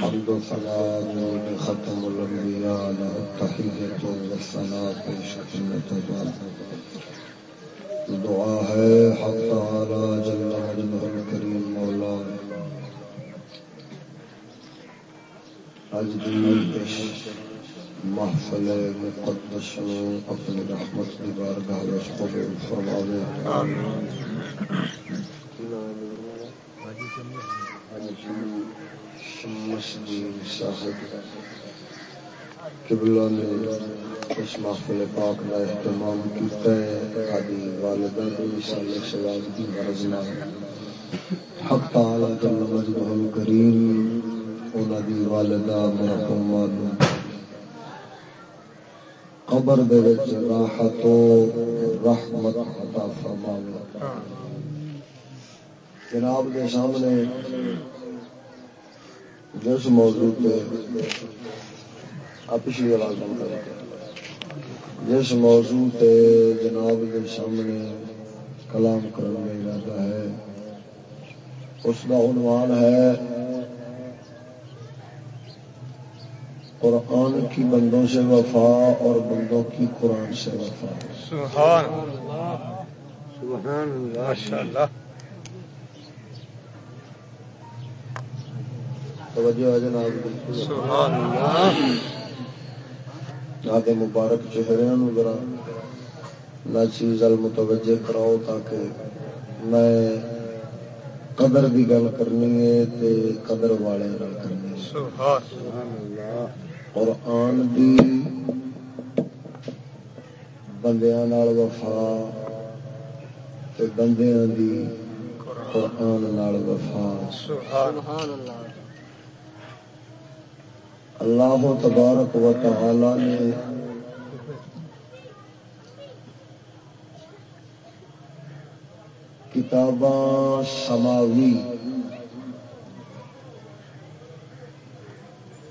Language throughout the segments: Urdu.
حمد و سلام دعا ہے حق تعالی جل مجدہ الکریم مولا اج دی محفل مقدس اپنی رحمت کی بارگاہ وچ قبول فرماوے آمین قبلہ نے اس محفل پاک کا اہتمام کیتا ہے آدھی والدہ کو مثال کی غرض نہ حق تعالی جل مجدہ انہاں دی والدہ مرحومہ قبر دے وچ راحت و رحمت عطا فرماوے۔ جناب دے سامنے جس موضوع پہ پچھلی آواز بند کر جس موضوع پہ جناب کے سامنے کلام کرنے میں ارادہ ہے، اس کا عنوان ہے قرآن کی بندوں سے وفا اور بندوں کی قرآن سے وفا۔ سبحان اللہ۔ سبحان اللہ توجہ ہے جناب مبارک چہرے ذرا نہ چیز المتوجہ کراؤ تاکہ میں قدر کی گل کرنی ہے تے قدر والے گل کرنی اور آن دی بندیاں نال وفا تے بندیاں دی قرآن نال وفا۔ سبحان اللہ۔ اللہ تبارک و تعالی نے کتاباں سماوی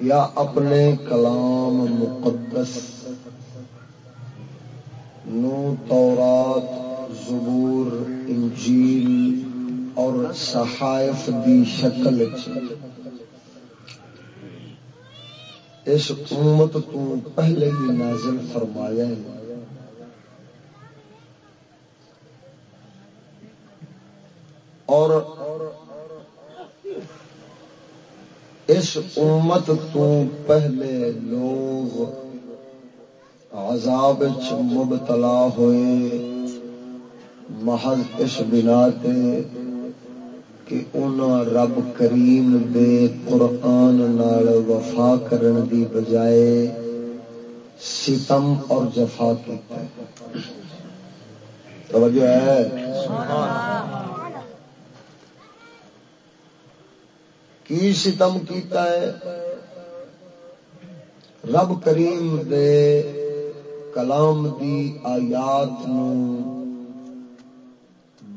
یا اپنے کلام مقدس نو تورات، زبور، انجیل اور صحائف دی شکل اس امت تو پہلے ہی نازل فرمایا ہے۔ اور اس امت تو پہلے لوگ عذاب مبتلا ہوئے، محض اس بنا کہ انہاں رب کریم دے قرآن نال وفا کرن دی بجائے ستم اور جفا کیتا ہے۔ توجہ ہے؟ کی ستم کیتا ہے؟ رب کریم دے کلام دی آیات نو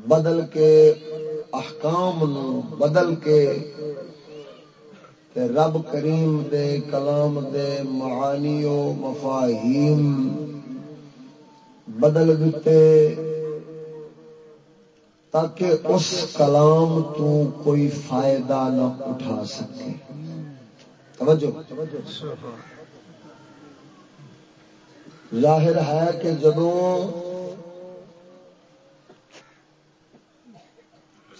بدل کے احکام نو بدل کے تے رب کریم دے کلام دے معانی و مفاہیم بدل دیتے تاکہ اس کلام تو کوئی فائدہ نہ اٹھا سکے۔ توجہ۔ ظاہر ہے کہ جدوں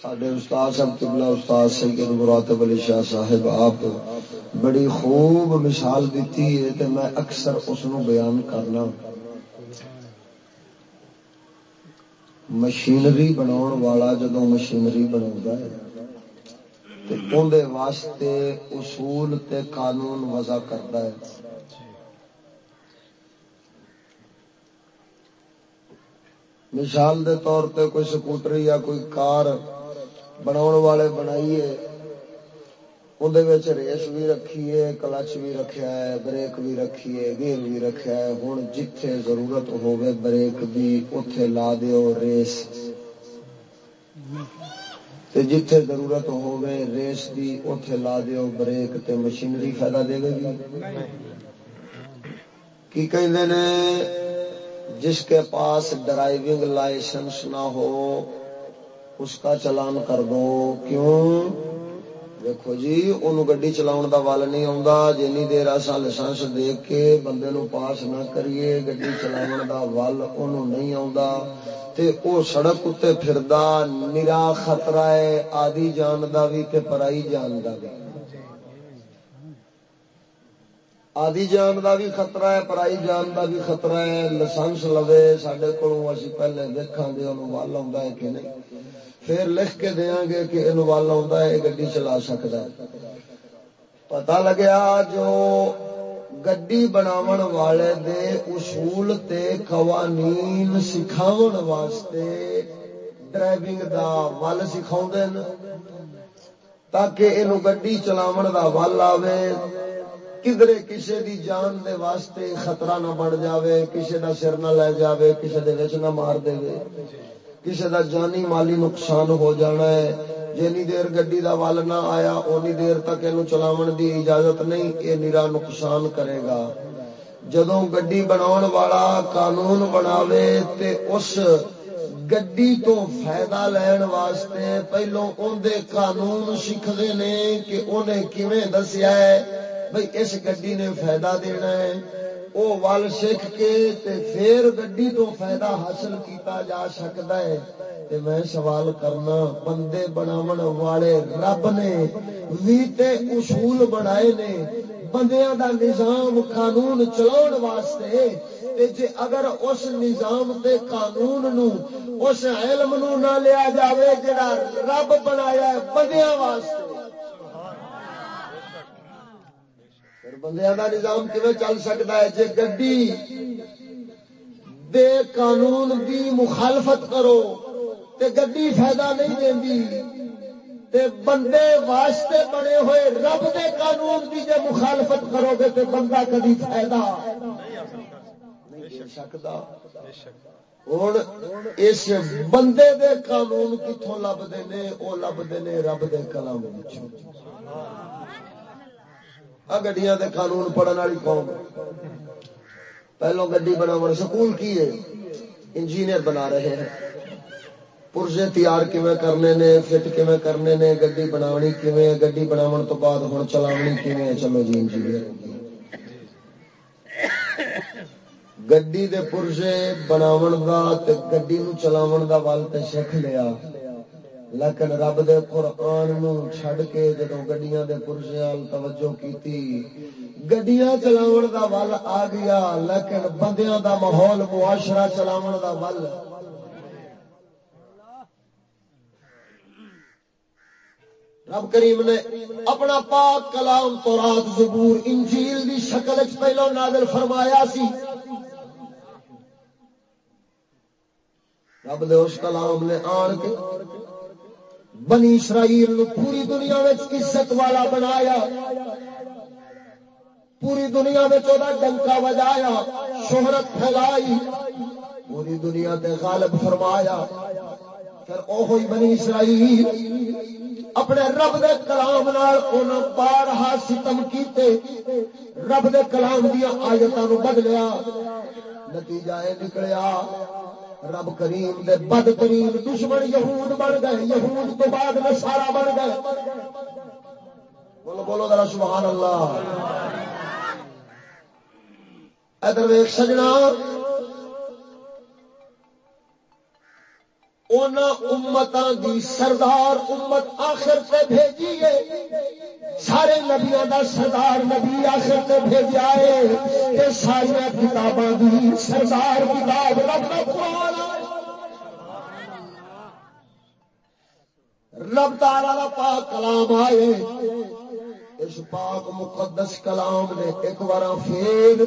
سڈے استاد صاحب، قبلہ استاد سید مراتب علی شاہ صاحب، آپ بڑی خوب مثال دیتی ہے تے میں اکثر اس نو بیان کرنا۔ مشینری بناون والا جدو مشینری بنا ہے، تے واسطے اصول تے قانون وضع کرتا ہے۔ مثال دے طور تے کوئی سکوٹری یا کوئی کار بنا والے بنائیے اندر ریس بھی رکھیے کلچ بھی رکھا ہے بریک بھی رکھیے گیئر بھی رکھا ہے ہوں جتھے ضرورت ہوگی بریک بھی اتے لا دیو ریس جتھے ضرورت ہوگی ریس بھی اتے لا دیو بریک تے مشینری فائدہ دے گی کی کہتے نے جس کے پاس ڈرائیونگ لائسنس نہ ہو اس کا چلان کر دو۔ کیوں؟ دیکھو جی انہوں گڈی چلاؤ دا ول نہیں آتا جنی دیر اصا لائسنس دیکھ کے بندے نو پاس نہ کریے، گڈی چلاو دا ول انہوں نہیں آتا تے او سڑک اتنے پھردا، نرا خطرہ ہے آدی جان دا بھی تے پرائی جان دا بھی آدی جان دا بھی خطرہ ہے، پرائی جان دا بھی خطرہ ہے۔ لائسنس لوے سڈے کو پہلے دیکھا گے انہوں ول آ کہ نہیں۔ پھر لکھ کے دیا گے کہ یہ ول آ گی چلا سکتا ہے۔ پتا لگیا جو گڈی بناو والے دے اصول تے قوانین سکھاو واسطے ڈرائیونگ دا ول سکھاؤ تاکہ یہ گڈی چلاو دا ول آوے۔ کدرے کسے دی جان دے واسطے خطرہ نہ بڑھ جاوے، کسے دا سر نہ لے جاوے، کسے دے وچ نہ مار دے۔ کسے دا جانی مالی نقصان ہو جانا ہے۔ جنی دیر گڈی دا وال نہ آیا اونی دیر تک اینو چلاون دی اجازت نہیں، اے نرا نقصان کرے گا۔ جدوں گڈی بناون والا قانون بناوے تے اس گڈی تو فائدہ لین واسطے پہلو اون دے قانون سکھدے نے کہ اونے کیویں دسیا ہے، بھئی اس گڈی نے فائدہ دینا ہے۔ او ول سکھ کے تے پھر گڈی تو فائدہ حاصل کیتا جا سکتا ہے۔ تے میں سوال کرنا، بندے بناون والے رب نے وی تے اصول بنائے نے، بندیاں دا نظام قانون چلاؤ واسطے، تے جے اگر اس نظام تے قانون نو، اس علم نو نہ لیا جاوے جڑا رب بنایا ہے بندیاں واسطے۔ بندیا کا نظام کیون چل سکتا ہے؟ جی گڈی دے قانون دی مخالفت کرو تے گڈی فائدہ نہیں دے بندے واسطے بنے ہوئے رب دے قانون دی جے مخالفت کرو گے تے بندہ کدی فائدہ نہیں دے ہوں اس بندے دے قانون کتوں لبتے نے؟ وہ لبتے نے رب دے کلام گڈیاں دے قانون پڑھن والی قوم۔ پہلو گڈی بنا سکول کی ہے؟ انجینئر بنا رہے ہیں۔ پرزے تیار کیویں کرنے نے، فٹ کیویں کرنے نے، گڈی بناونی کیویں، گڈی بناون تو بعد ہن چلاونی کیویں۔ اچھا چلو جی انجینئر گڈی دے پرزے بناون دا تے گڈی نو چلاون دا ول تے سکھ لیا۔ لیکن رب دے قرآن نو چھڑ کے جدو گڈیاں دے پرزیال توجہ کیتی، گڈیاں چلاون دا ول آ گیا، لیکن بندیاں دا ماحول معاشرہ چلاون دا ول رب کریم نے اپنا پاک کلام تو رات زبور انجیل دی شکل پہلو نازل فرمایا سی۔ رب دے اس کلام نے آن کے بنی اسرائیل نو پوری دنیا عزت والا بنایا۔ پوری دنیا ڈنکا بجایا شہرت پھیلائی، پوری دنیا تے غالب فرمایا۔ پھر اوہی بنی اسرائیل اپنے رب دے کلام نال بارہا ستم کیتے، رب دے کلام دیا آیتوں بدلیا۔ نتیجہ یہ نکلیا۔ رب کریم دے بدترین دشمن یہود بن گئے، یہود تو بعد میں سارا بن گئے۔ بولو بولو ذرا سبحان اللہ۔ ادھر ویک سجنا۔ امت دی سردار امت آخر سے بھیجی ہے۔ سارے نبیا دا سردار نبی آخر سے بھیجا ہے۔ سارا کتاباں دی سردار کتاب رب کا قرآن رب تارا پاک کلام آئے۔ اس پاک مقدس کلام نے ایک بار پھر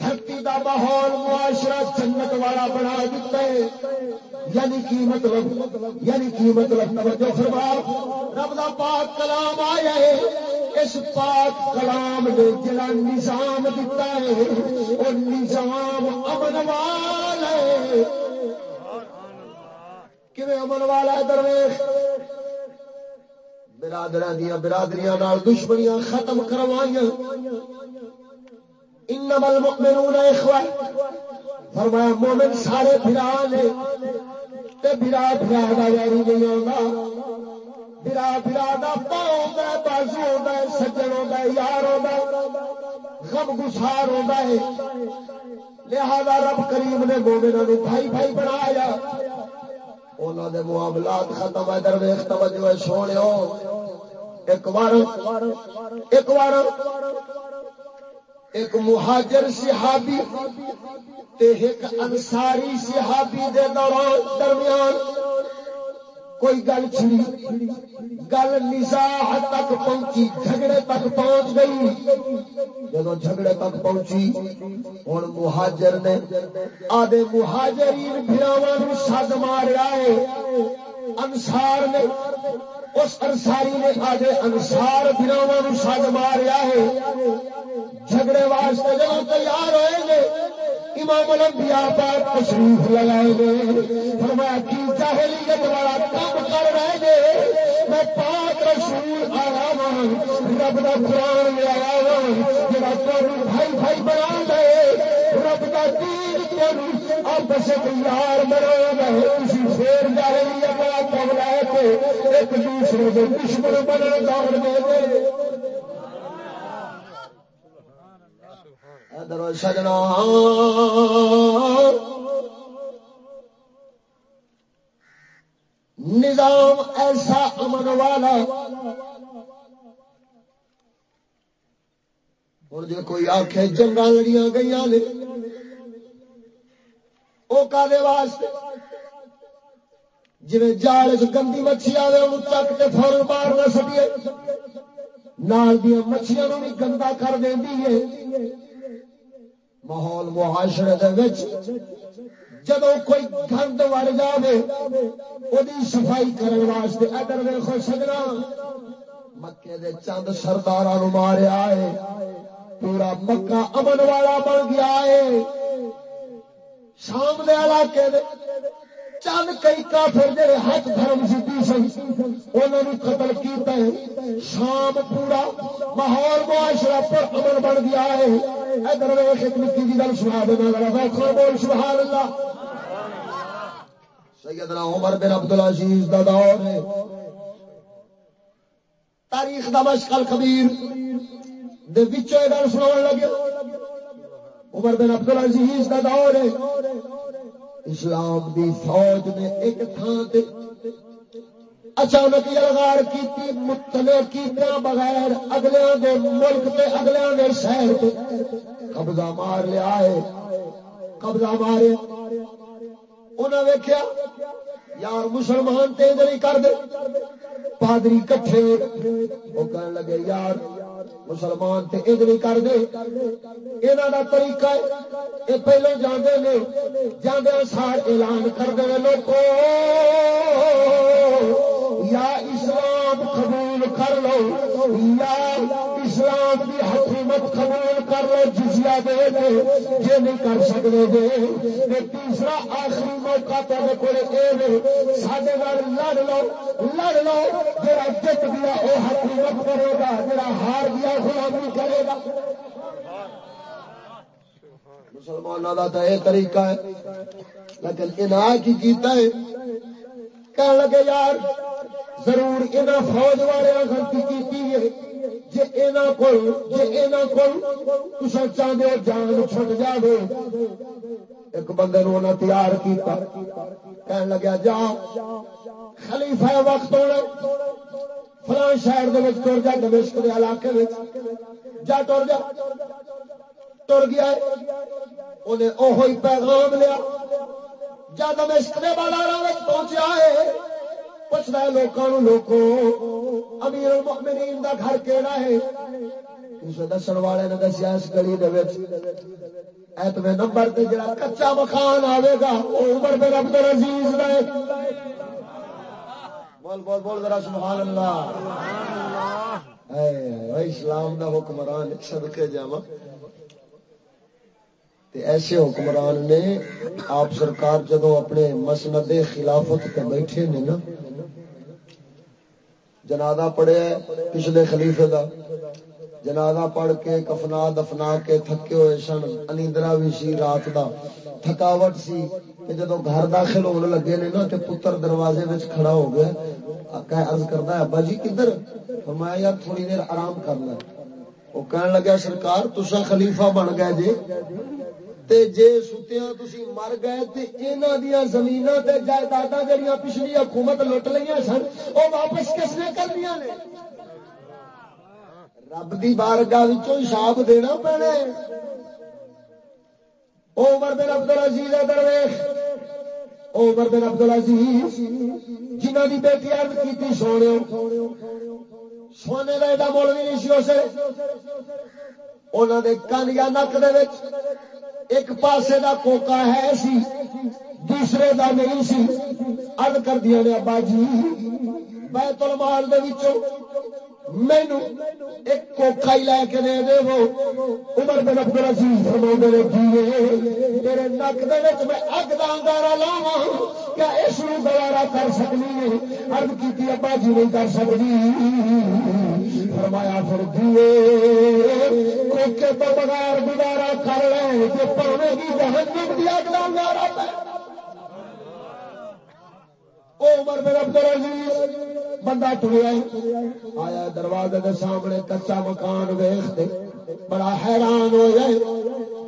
دھرتی دا ماحول معاشرہ جنت والا بنا دیتا ہے۔ یعنی کی مطلب؟ یعنی کی مطلب؟ توجہ فرما۔ رب دا پاک کلام آیا ہے۔ اس پاک کلام نے جڑا نظام دیتا ہے، وہ نظام امن والا ہے۔ کیویں امن والا ہے درویش؟ برادر دیا برادریاں دشمنیاں ختم کروائیاں۔ انما المؤمنون اخوہ فرمایا، مومن سارے بھرا نے تے بھرا بھرا دا یاری نہیں آندا بھرا بھرا دا پاؤں ہے یار ہوتا غم گسار ہوتا ہے۔ لہذا رب کریم نے مومنوں نے بھائی بھائی بنایا۔ انہوں نے معاملات ختم ہے، درویش توجہ سونے ایک بار ایک بار ایک مہاجر صحابی تے ایک انصاری صحابی دے دوران درمیان کوئی گل چھڑی۔ گل نزاح تک پہنچی، جھگڑے تک پہنچ گئی۔ جب جھگڑے تک پہنچی ہوں مہاجر نے آدھے مہاجرین براواں سد ماریا ہے۔ انسار نے اس انساری نے آدھے انسار براواں سد ماریا ہے۔ جھگڑے واسطے جب تیار ہوئے گے، امام الانبیاء پاک تشریف لگائے گے۔ فرمایا، کی جاہلیت والا کام کر رہے گے؟ میں پاک رسول آیا ہوں، رب کا قرآن لے آیا ہوں، جڑا تمہیں بھائی بھائی بنا دے، رب کا دین آپس یار بنا شیر کے ایک دوسرے کے دشمن بنا دے سجنا۔ نظام ایسا امن والا۔ اور جی کوئی آخ جنگا لڑیاں گئی نے وہ کالے واسطے۔ جی جال گندی مچھی آئے ان چک کے فورن مار نہ سکیے نال دیا مچھلیاں بھی گندا کر دینی ہے۔ ماحول معاشرے جدو کوئی گند وڑ جائے وہ صفائی کرنے واسطے۔ ادھر ویخو سجنا، مکے دے چند سردار ماریا ہے۔ پورا مکہ امن والا بن گیا ہے۔ شام دے علاقے دے چند کئی کافر جڑے ہاتھ دھرم سدھی سن انہوں نے قتل کیتا ہے۔ شام پورا ماحول معاشرہ پر امن بن گیا ہے۔ ادھر ویخ ایک نکی جی گل سنا دینا ذرا بول، سبحان اللہ۔ سیدنا عمر بن عبد العزیز دا دور ہے۔ تاریخ دا مشکل کبیر دے وچوں گل سناون لگے۔ عمر بن عبد العزیز دا دور ہے۔ اسلام دی فوج نے ایک تھان تے اچانک یلغار کی متلے کی بغیر اگلے دے ملک تے اگلے دے شہر تے قبضہ مار لیا ہے۔ قبضہ مارے۔ انہیں ویکیا یار مسلمان تیز نہیں کر دے پادری کٹھے۔ وہ کہنے لگے، یار مسلمان تے اج نہیں کر دے یہاں کا طریقہ اے یہ پہلے جانے نے جانے سار اعلان کر دے لوکو یا اسلام قبول کر لو، یا اسلام کی حکومت قبول کر لو جزیا دے دے، یہ نہیں کر سکتے دے تیسرا آخری موقع تے کو سڈے لڑ لو لڑ لو جا جت گیا وہ حکومت کرے گا جا ہار گیا غلامی کرے گا۔ مسلمانوں کا تو یہ طریقہ ہے، لیکن انہیں کی کیتا ہے کہنے لگے یار ضرور یہاں فوج والے غلطی کی جی یہاں کو چاہتے ہو جان چھٹ جائے ایک بندے نو تیار کیتا۔ کہنے لگا جا۔ خلیفہ وقت ہونا فلان شہر تر جا، دمشق کے علاقے جا تر جا۔ تر گیا انہیں اوہی پیغام لیا۔ جا دمشق کے بازار پہنچا ہے۔ پوچھتا ہے لوگوں لوگوں امیر المؤمنین دا گھر کہڑا ہے؟ اسے دسن والے نے دسیا اس گلی ایتویں نمبر تے جڑا کچا مکان آئے گا وہ عمر بن عبد العزیز رہے بول بول بول ذرا، سبحان اللہ۔ سبحان اللہ اے اسلام دا حکمران صدقے جاواں۔ تے ایسے حکمران نے آپ سرکار جدو اپنے مسند خلافت پہ بیٹھے نے نا جنازہ پڑھے پچھلے خلیفے دا۔ جنازہ پڑھ کے کفنا دفنا کے تھکے ہوئے سن، انیندرا بھی سی رات دا۔ تھکاوٹ سی کہ جدو گھر داخل ہونے لگے نے نا، تے پتر دروازے وچ کھڑا ہو گیا۔ عرض کردا ہے، ابا جی کدھر؟ فرمایا، یار تھوڑی دیر آرام کرنا وہ کہن لگا، سرکار تسا خلیفہ بن گئے جی۔ تے جے ستیا تسی مر گئے تے انہاں دیاں زمیناں تے جائیداداں جڑیاں پچھلی حکومت لٹ لیاں سن، او واپس کس نے کر دیاں نے؟ رب دی بارگاہ وچوں حساب دینا پینا او عمر بن عبد العزیز درویش۔ او عمر بن عبد العزیز جنہاں دی بیٹی عرض کیتی سونے سونے دا ایڈا مول بھی نہیں سی اسے انہاں دے کن یا نک دے وچ۔ ایک پاسے دا کوکا ہے سی، دوسرے دا نہیں سی۔ ارد کر دیا نے، ابا جی بیت المال دے وچوں مینو ایک کوکا ہی لے کے دے دے وہ۔ عمر بن عبد العزیز فرما نے دیے تیرے نک دے وچ میں اگ دا انگارا لاواں، کیا اس نو گوارا کر سکنی ہے؟ عرض کیتی، ابا جی نہیں کر سکدی فرمایا، پھر دیے کوکے تو بغیر گزارا کر لے کہ پاوے دی جہنم دی اگ دا عمر بن عبد العزیز بندہ ٹریا آیا دروازے کے سامنے کچا مکان ویخ بڑا حیران ہو جائے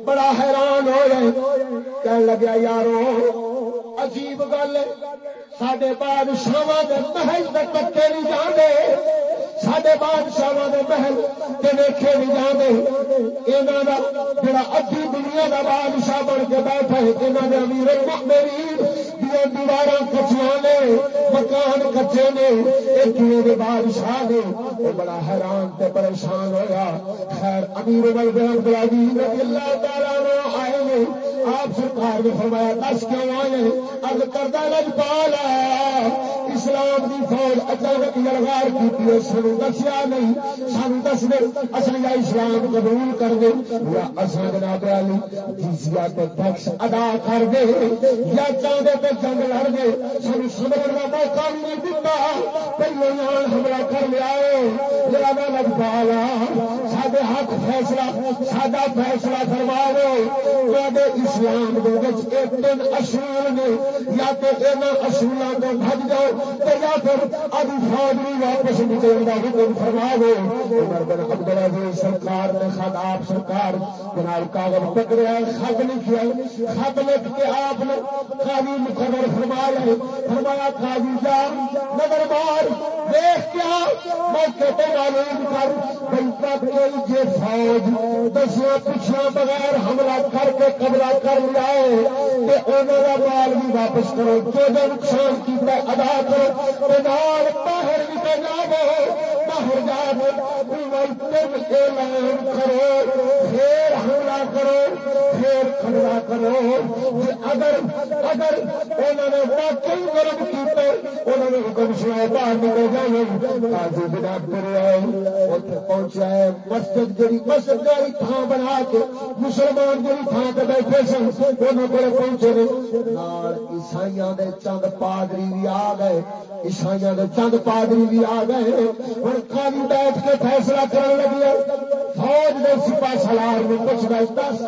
بڑا حیران ہو جائے کہنے لگیا، یارو، عجیب گل سڈے بادشاہ محل کے نہیں جانے سڈے بادشاہ محل کے ویخے نہیں جانے یہاں کا جڑا ادھی دنیا کا بادشاہ بن کے بیٹھا ہے یہاں کے امیر میری دیوار کچیا نے، مکان کچے نے، ایک بادشاہ نے۔ وہ بڑا حیران تے پریشان ہوا خیر، امیر رضی اللہ تعالی آئے نے۔ آپ سرکار نے فرمایا، دس کیوں آئے ارد کردہ لجپال اسلام کی فوج اچانک لڑگار کی سانو دسیا نہیں، سانو دس دے، اصل یا اسلام قبول کر دے، یا اصل جناب علی جزیا ٹیکس ادا کر دے، یا چاہتے تو جنگ لڑ دے، سانو سمجھنے کا موقع نہیں دیتا پہلے حملہ کر لیا جناب لجپال سڈے حق فیصلہ سڈا فیصلہ کروا دو اسلام ایک دن اصول نے، یا تو یہاں اصولوں کو بج جاؤ تو یا پھر اب فوج بھی واپس نکلنے کا حکم فرما دو عبد العزیز سرکار نے خط، آپ سرکار جناب کاغذ پکڑیا خط لکھا خط لکھ کے آپ نے قاضی مقرر فرمایا فرمایا، قاضی جا نظر مار۔ دیکھ کیا میں پہ معلوم کر بنتا یہ فوج۔ دسیا پچھا بغیر حملہ کر کے قبضہ کر لیا ہے انہوں کا مال بھی واپس کرو۔ جو نقصان کیا ادا کرو باہر نکل جاؤ۔ اعلان کرو، پھر حملہ کرو، پھر حملہ کرو اگر اگر انہوں نے واقعی غرب کیتے انہوں نے حکم سنا باہر نکل جائے آج بنا کر پہنچا ہے مسجد جڑی مسجد والی تھان بنا کے، مسلمان جڑی تھان سے بیٹھے سن انہوں کو پہنچے عیسائی چند پادری بھی آ گئے عیسائی چند پادری بھی آ گئے ہر کاری بیٹھ کے فیصلہ کرنے لگے فوج نے سپا سلار میں کچھ دس۔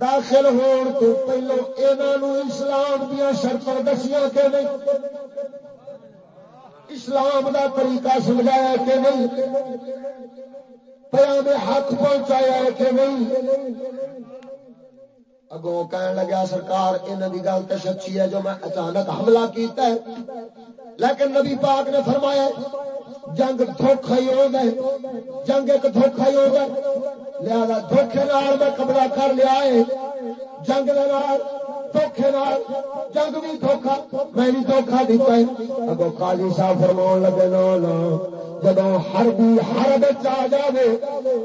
داخل ہون تو پہلو انہوں اسلام دیا شرط دسیاں کہ نہیں؟ اسلام دا طریقہ سمجھایا کہ نہیں؟ پیام حق پہنچایا کہ نہیں؟ اگوں کہنے لگا، سرکار ان کی گل تو سچی ہے جو میں اچانک حملہ کیتا ہے۔ لیکن نبی پاک نے فرمایا، جنگ دھوکھا ہی ہو گئے جنگ ایک دھوکھا ہی ہو گئے لہذا دھوکھے نال میں قبضہ کر لیا ہے، جنگ دھوکھے نال جنگ بھی دھوکھا میں بھی دھوکھا دیتا ہے اگو قاضی صاحب فرما لگے نو نو جب ہر بھی ہر بچ آ جائے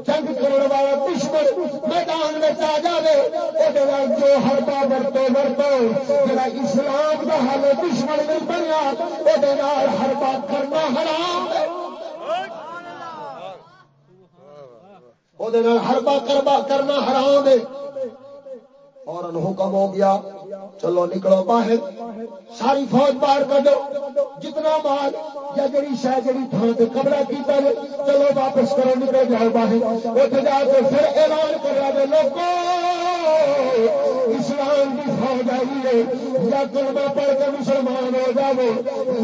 جنگ کرنے والا دشمن میدان میں آ جائے جو ہر با ورتو ورتو جا اسلام کا حل دشمن نہیں بنیا وہ ہر بات کرنا حرام وہ ہر با کرنا حرام ہے اور حکم ہو گیا۔ چلو نکلو باہر۔ ساری فوج باہر کڈو۔ جتنا مال یا جڑی شہ جڑی تھان سے کمرہ کیتا ہے، چلو واپس کرو، نکل جاؤ باہر۔ اتنے جا کے پھر اعلان کر رہا لوگوں اسلام کی فوج آئی ہے، یا کلمہ پڑھ کے مسلمان ہو جاؤ،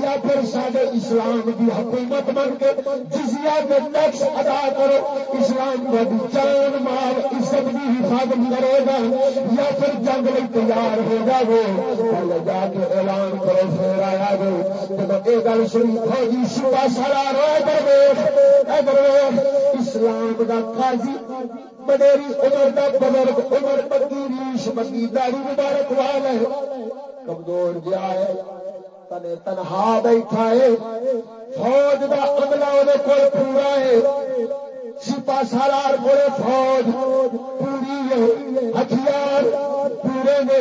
یا پھر سارے اسلام کی حکومت بن کے جزیا کے ٹیکس ادا کرو، اسلام کا جان مال عزت کی حفاظت کرے گا، یا پھر جنگ میں تیار ہو جاؤ۔ پہلے جا کے اعلان کرو، پھر آیا گو جب یہ گل سنی فوجی شوا سارا رو اسلام کا قاضی عمر بزرگ، عمر ریش مبارک ہے کمزور جی گیا ہے تنے تنہا بیٹھا ہے۔ فوج کا عملہ وہ پورا ہے۔ سپا سالار پورے فوج پوری ہے۔ ہتھیار پورے نے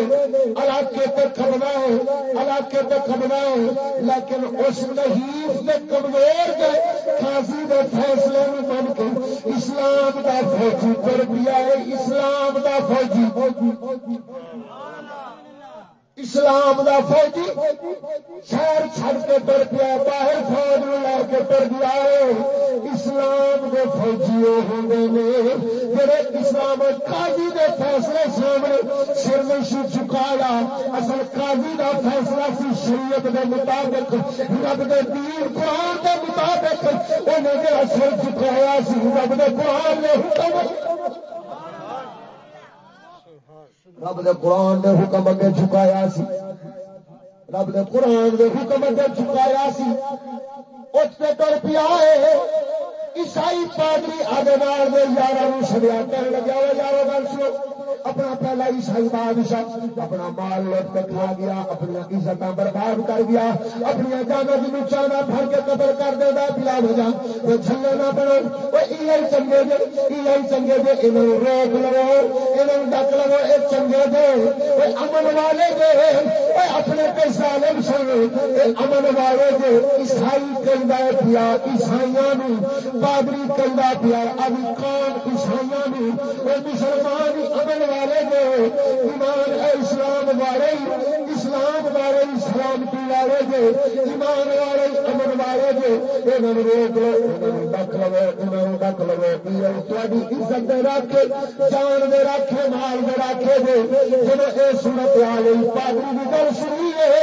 علاقے پہ کھبنا ہے علاقے پہ کھبنا ہے لیکن اس نحیف نے کمزور کے کھانسی کے فیصلے میں بن کے اسلام کا فوجی کر دیا ہے، اسلام کا فوجی۔ اسلام دا فوجی شہر چھڑ کے تر پیا، باہر فوج لے کے تر گیا اسلام کے فوجی وہ ہوں جڑے اسلام قاضی دے فیصلے سامنے سر نہیں چکایا اصل قاضی دا فیصلہ سی شریعت دے مطابق، رب دے دین، قرآن دے مطابق۔ انہیں جڑا سر چکایا سی، رب دے قرآن نے حکم رب دے قرآن نے حکم اگے چکایا سی۔ رب دے قرآن دے حکم اگے چکایا سی۔ اس پہ تر پیا عیسائی پادری آگے یار سڑیا کر لگا ہوا یار گل سو اپنا پہلا عیسائی بادشاہ اپنا مال لوٹ کے کھا گیا، اپنی عزت برباد کر گیا، اپنی جانا کی چاہنا بھر کے قدر کر دے گا پلا وجہ وہ چھلے نہ بنو وہ چنگے جے یہ چنگے جے، انہوں روک لو، انہوں ڈک لو یہ چنگے جے، وہ امن والے جے، وہ اپنے پہ ظالم سن امن والے جے، عیسائی کہہ پیا عیسائی پادری کہہ پیا اب کون عیسائی مسلمان امن والے نے ایمان اسلام والے اسلام والے سلامتی والے نے ایمان والے امن والے نے انہوں روک لو انہوں ڈک لو انہوں نے ڈک لو تاری عزت دے رکھ جان دے رکھے مال دے رکھے دے۔ جب یہ سنت آ گئی پادری کی گل سنی ہے،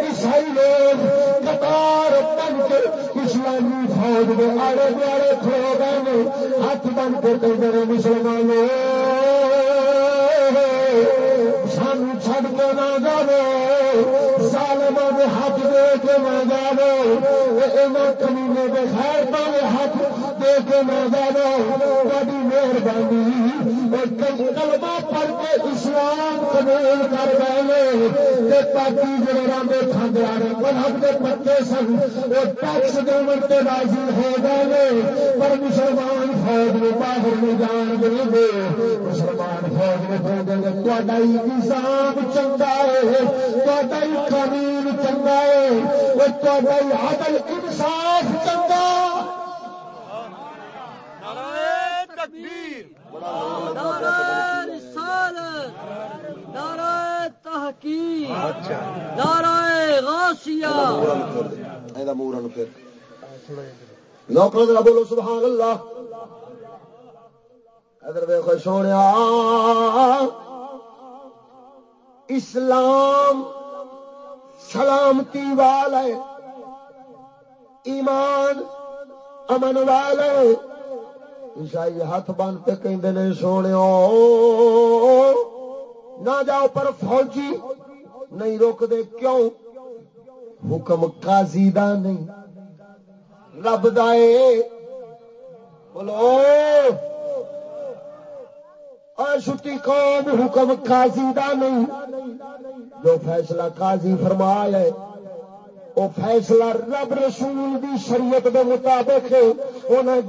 عیسائی لوگ قطار بن کے اسلامی فوج کے آڑے دوارے کھلو گئے ہاتھ بن کے کہیں مسلمانوں سان چڑ کے نہ جاو سالم کے ہاتھ دے کے نہ جاو کمینے کے خیر پہ ہاتھ دے کے نہ بڑی مہربانی کلمہ پڑھ کے اسلام قبول کر گئے تاکہ جڑے رامے کھانے والے پنب کے پتے سن وہ ٹیکس دے راضی ہو گئے پر مسلمان فوج میں باہر نہیں جان دیں گے۔ مسلمان فوج میں ہو گئے نظام چنگا ہے۔ قانون چنگا ہے۔ عدل انصاف چنگا تحقیق نعرہ غوثیہ مورن پھر۔ نوکر بولو سبحان اللہ ادھر اسلام سلامتی وال ہے ایمان امن وال ہے عیسائی ہاتھ بن کے کہ سونے نہ جاؤ پر فوجی نہیں روک دے کیوں؟ حکم قاضی دا نہیں۔ رب دے بولو چھٹی قوم، حکم قاضی دا نہیں۔ جو فیصلہ قاضی فرمایا ہے وہ فیصلہ رب رسول دی شریعت دے مطابق انہیں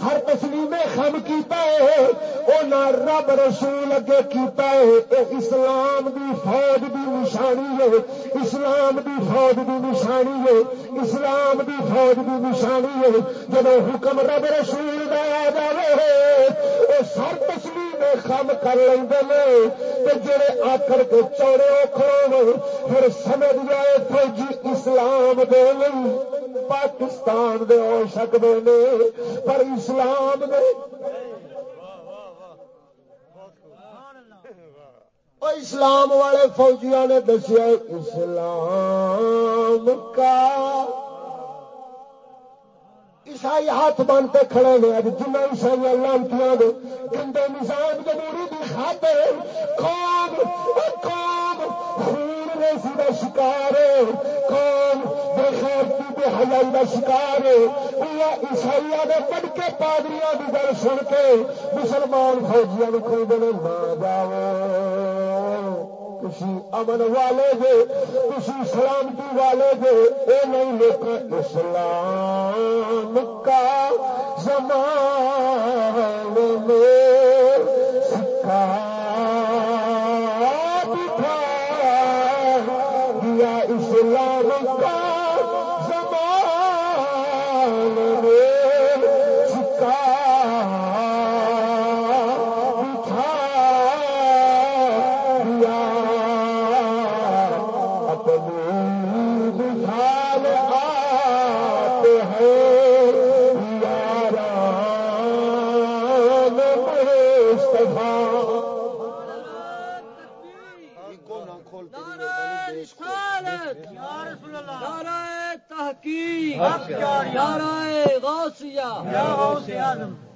سر تسلیم خم کیتا ہے انہیں رب رسول اگے کیتا ہے۔ اسلام دی فوج دی نشانی ہے۔ اسلام دی فوج دی نشانی ہے۔ اسلام دی فوج دی نشانی ہے۔ جب حکم رب رسول دا آ جائے وہ سر تسلیم خم کر لیں جڑے آکر کے چوڑے کھڑو پھر سمجھ جائے فوجی اسلام دے نہیں پاکستان دے ہو سکتے ہیں پر اسلام دے۔ اسلام والے فوجیاں نے دسیا، اسلام کا عیسائی ہاتھ بنتے کھڑے نے اب جن عیسائی لانتیاں دے۔ گندے نظام جمہوری کی خاطر قوم قوم خون ریسی کا شکار ہے۔ قوم بے خیرتی بے حیائی کا شکار ہے۔ عیسائی نے پڑھ کے پادریاں کی گل سن کے مسلمان فوجیاں کو دے نہ جاؤ تھی امن والے جے تھی سلامتی والے جے اے نہیں لوگ اسلام کا زمان میں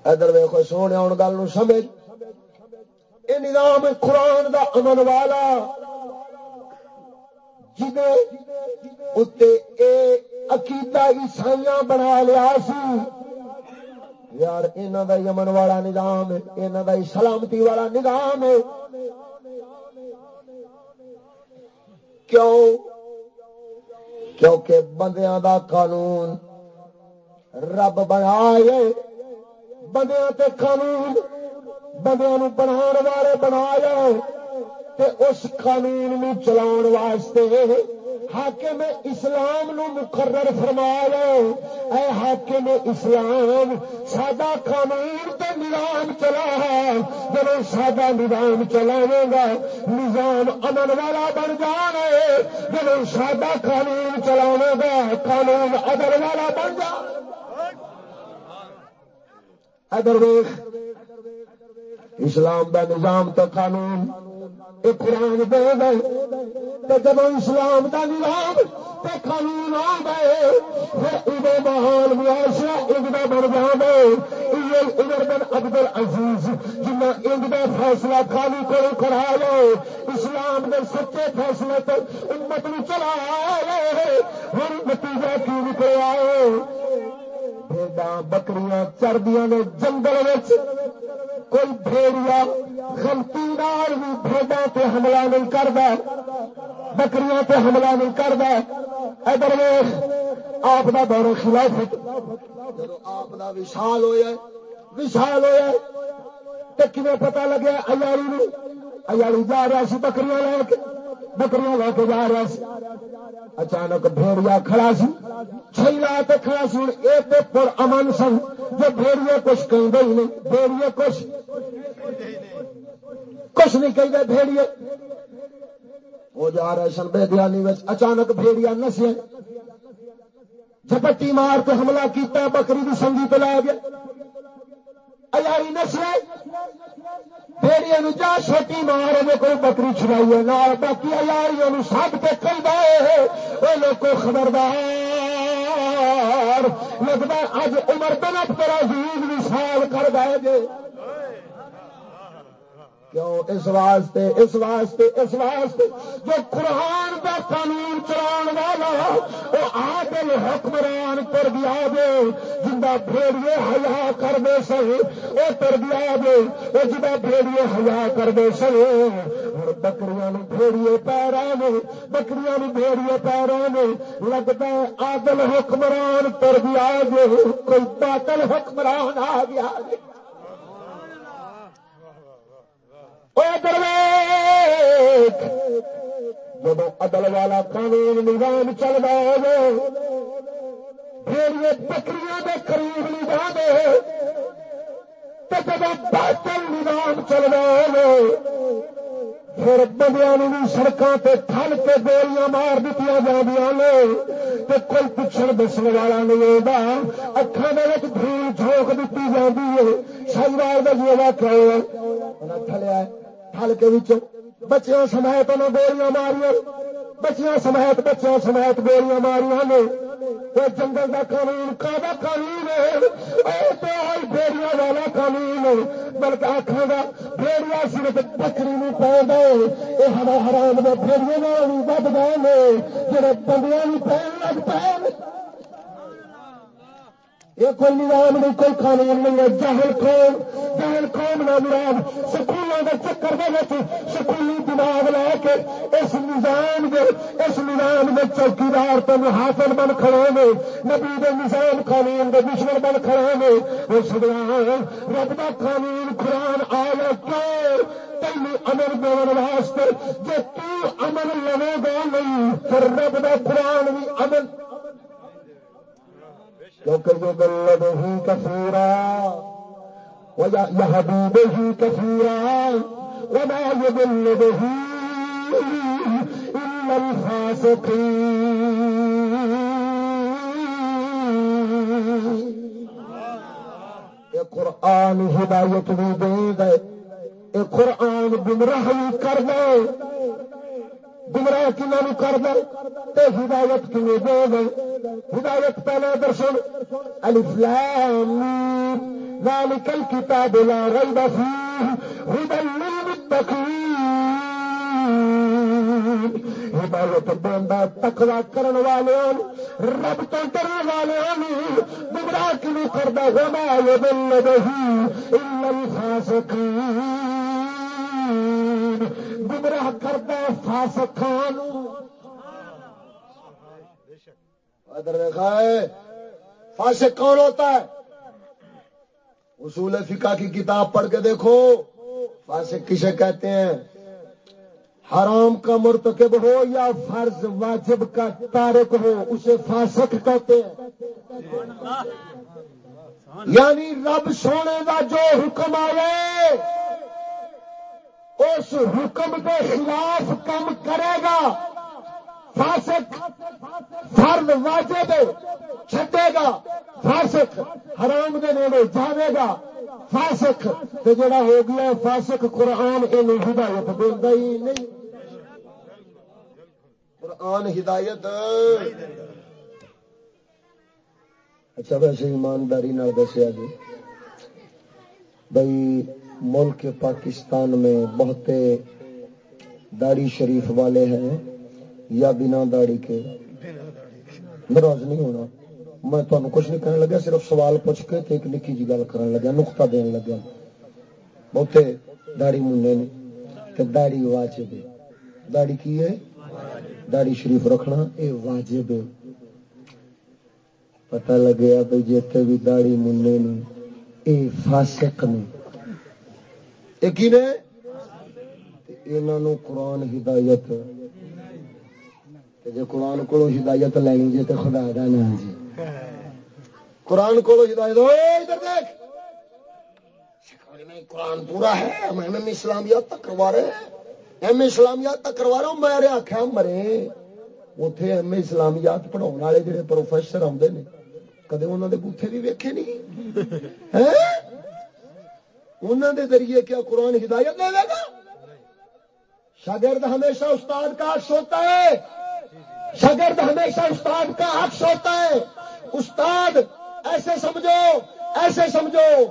ادھر ویخو سونے ہوں گل سمجھ۔ یہ نظام قرآن دا امن والا۔ عقیدہ عیسائی بنا لیا سی۔ یار انہوں کا امن والا نظام انہوں کا سلامتی والا نظام۔ ہے کیوں؟ کیونکہ بندیاں دا قانون رب بنائے بندیاں تے قانون بندیاں نو بنا والے بنایا تے اس قانون نو چلاؤ واسطے حاکم اسلام نو مقرر فرمایا اے حاکم اسلام سادہ قانون تے نظام چلا جب سادہ نظام چلاوے گا نظام امن والا بن جانا جب سادہ قانون چلاوے گا قانون ادر والا بن جان ادر اسلام دا نظام تو قانون قرآن دے گئے جب اسلام دا نظام قانون آ گئے، پھر ادو محال معاشرہ اگدا بن جائے ادھر بن ابدل عزیز جنا انگ کا فیصلہ خالی کرو کرا لو اسلام کے سچے فیصلے تو امت نو چلا ہر نتیجہ کی نکل آئے؟ بھیڈا بکریاں، چردیاں نے جنگل کوئی بھیڑیا غلطی نال بھی بھیڈا تے حملہ نہیں کرتا بکریاں تے حملہ نہیں کرتا ادھر آپ کا دور خلاف جب آپ کا وشال ہوا وشال ہوا تو کھے پتا لگیا ایاری ایاری جا رہا سی بکریاں لے کے، بکریاں لے کے جا رہا سی۔ اچانک بھیڑیا کھڑا سی چھلا تو کھڑا سی ہوں ایک پر امن سن، جو بھیڑیے کچھ کہیں گے نہیں بھیڑیے کچھ کچھ نہیں کہیں بھیڑیے وہ جا رہے سن بے دیانی دیالی اچانک بھیڑیا نسے جپٹی مار کے حملہ کیتا، بکری کی سنگی پہ لا گیا۔ ایاری نسے بھیڑیا جا چھوٹی مار میں کوئی بکری چھڑائی ہے نہ باقی ایاریوں سب پہ کل دے۔ وہ لوگ خبردار لگتا اج عمر دن تیرا عزیز بھی سال کر دے گے کیوں اس واسطے اس واسطے اس واسطے؟ جو قرآن کا قانون چلان والا، وہ آدل حکمران پر دیا دے جا بھیڑیے ہیا کر دے سن، وہ پر دیا دے وہ جا بھیڑیے ہیا کر دے سن۔ اور بکریاں بھیڑیے پیرا نے بکریاں بھیڑیے پیرا نے لگتا ہے آدل حکمران پر دیا دے کوئی باطل حکمران آ گیا جب عدل والا قانون نظام چل رہا ہے پھر بکریوں کے قریب نہیں جانے تو جب باطل نظام چل رہا ہے پھر بندیا بھی سڑکوں سے تھل کے گولیاں مار دیتی جی کوئی پچھڑ دسنے والا نہیں ہوتا اکھان کے دھول جھونک دیتی جاتی ہے شاہی بار کا جی واقعہ تھلیا تھل کے بچیاں سمیت انہیں گولیاں ماریاں۔ بچیاں سمیت بچیاں سمیت گولیاں ماریاں نے۔ وہ جنگل کا قانون کا قانون ہے۔ بیڑیا والا قانون بلکہ آخر کا بیڑیا صرف بکری نہیں پہ گئے یہ ہر حرام نے بیڑیے ود گئے جڑے بندیاں نہیں پہن لگ پے۔ یہ کوئی نظام نہیں، کوئی قانون نہیں ہے۔ جہل قوم جہل قوم نہ مراد سکولوں کے چکر سکولی دماغ لے کے اس نظام دے، اس نظام دے چوکیدار تو محافظ بن کھڑے نے نبی دے نظام قانون دے دشمن بن کھڑے نے وہ سگڑا رب کا قانون قرآن آیا کیوں؟ تین امن دون واسطے جی تمن لو گا نہیں، پھر رب کا قرآن بھی امن کیونکہ یہ دل ہی کثیرا یہ حبیب ہی کثیرا وما يضل به إلا الفاسقين قرآن ہدایت بھی دے گئے قرآن گمراہ بھی کر دے۔ گمراہ کنہوں کر دے؟ ہدایت کیوں دے گئے ہدایت پہلے درشن الفلام ذلك الكتاب لا ريب فيه هدى للمتقين ہدایت دینا تکوا کرن والے رب تو ڈرنے والے گمراہ کیوں کرتا ہونا یہ دل نہیں الفاسقين گمراہ کرتا فاسقان ادھر دیکھا ہے، فاسق کون ہوتا ہے؟ اصول فقہ کی کتاب پڑھ کے دیکھو، فاسق کسے کہتے ہیں؟ حرام کا مرتکب ہو یا فرض واجب کا تارک ہو، اسے فاسق کہتے ہیں۔ یعنی رب سونے کا جو حکم آئے اس حکم کے خلاف کم کرے گا۔ فاسق فرد واجب چھٹے گا۔ فاسق حرام دے نیڑے جاوے گا۔ فاسق تو جڑا ہو گیا فاسق قرآن یہ ہدایت دینا ہی نہیں۔ قرآن ہدایت۔ اچھا ویسے ایمانداری دسیا جی۔ بھائی ملک پاکستان میں بہت داڑھی شریف والے ہیں یا بنا داڑی کے؟ ناراض نہیں ہونا۔ میں تمہیں کچھ نہیں کہنے لگا، صرف سوال پوچھ کے ایک نکی جی گل کر لگا نقتا دین لگا۔ بہتے داڑی منہ نے داڑی واجب داڑی کی ہے؟ داڑی شریف رکھنا یہ واجب پتہ لگیا بھائی جیتے بھی داڑی منہ نے یہ فاسق نے۔ یہ قرآن ہدایت۔ جی قرآن کو ہدایت لینی جی تو خدا دا نا جی قرآن کو ہدایت۔ دیکھ۔ قرآن پورا ہے، ہم ایم اسلامیات تک کروا رہے ہیں۔ ایم اسلامیات تک کروا رہا ہوں میں آخیا مرے اتے ایم اسلامیات پڑھاؤ والے جڑے پروفیسر آتے ہیں کدے انہوں نے بوٹے بھی ویکھے نہیں؟ انہوں نے ذریعے کیا قرآن ہدایت لے لے گا؟ شاگرد ہمیشہ استاد کا سوتا ہے۔ شاگرد ہمیشہ استاد کا حق ہوتا ہے۔ استاد، ایسے سمجھو ایسے سمجھو۔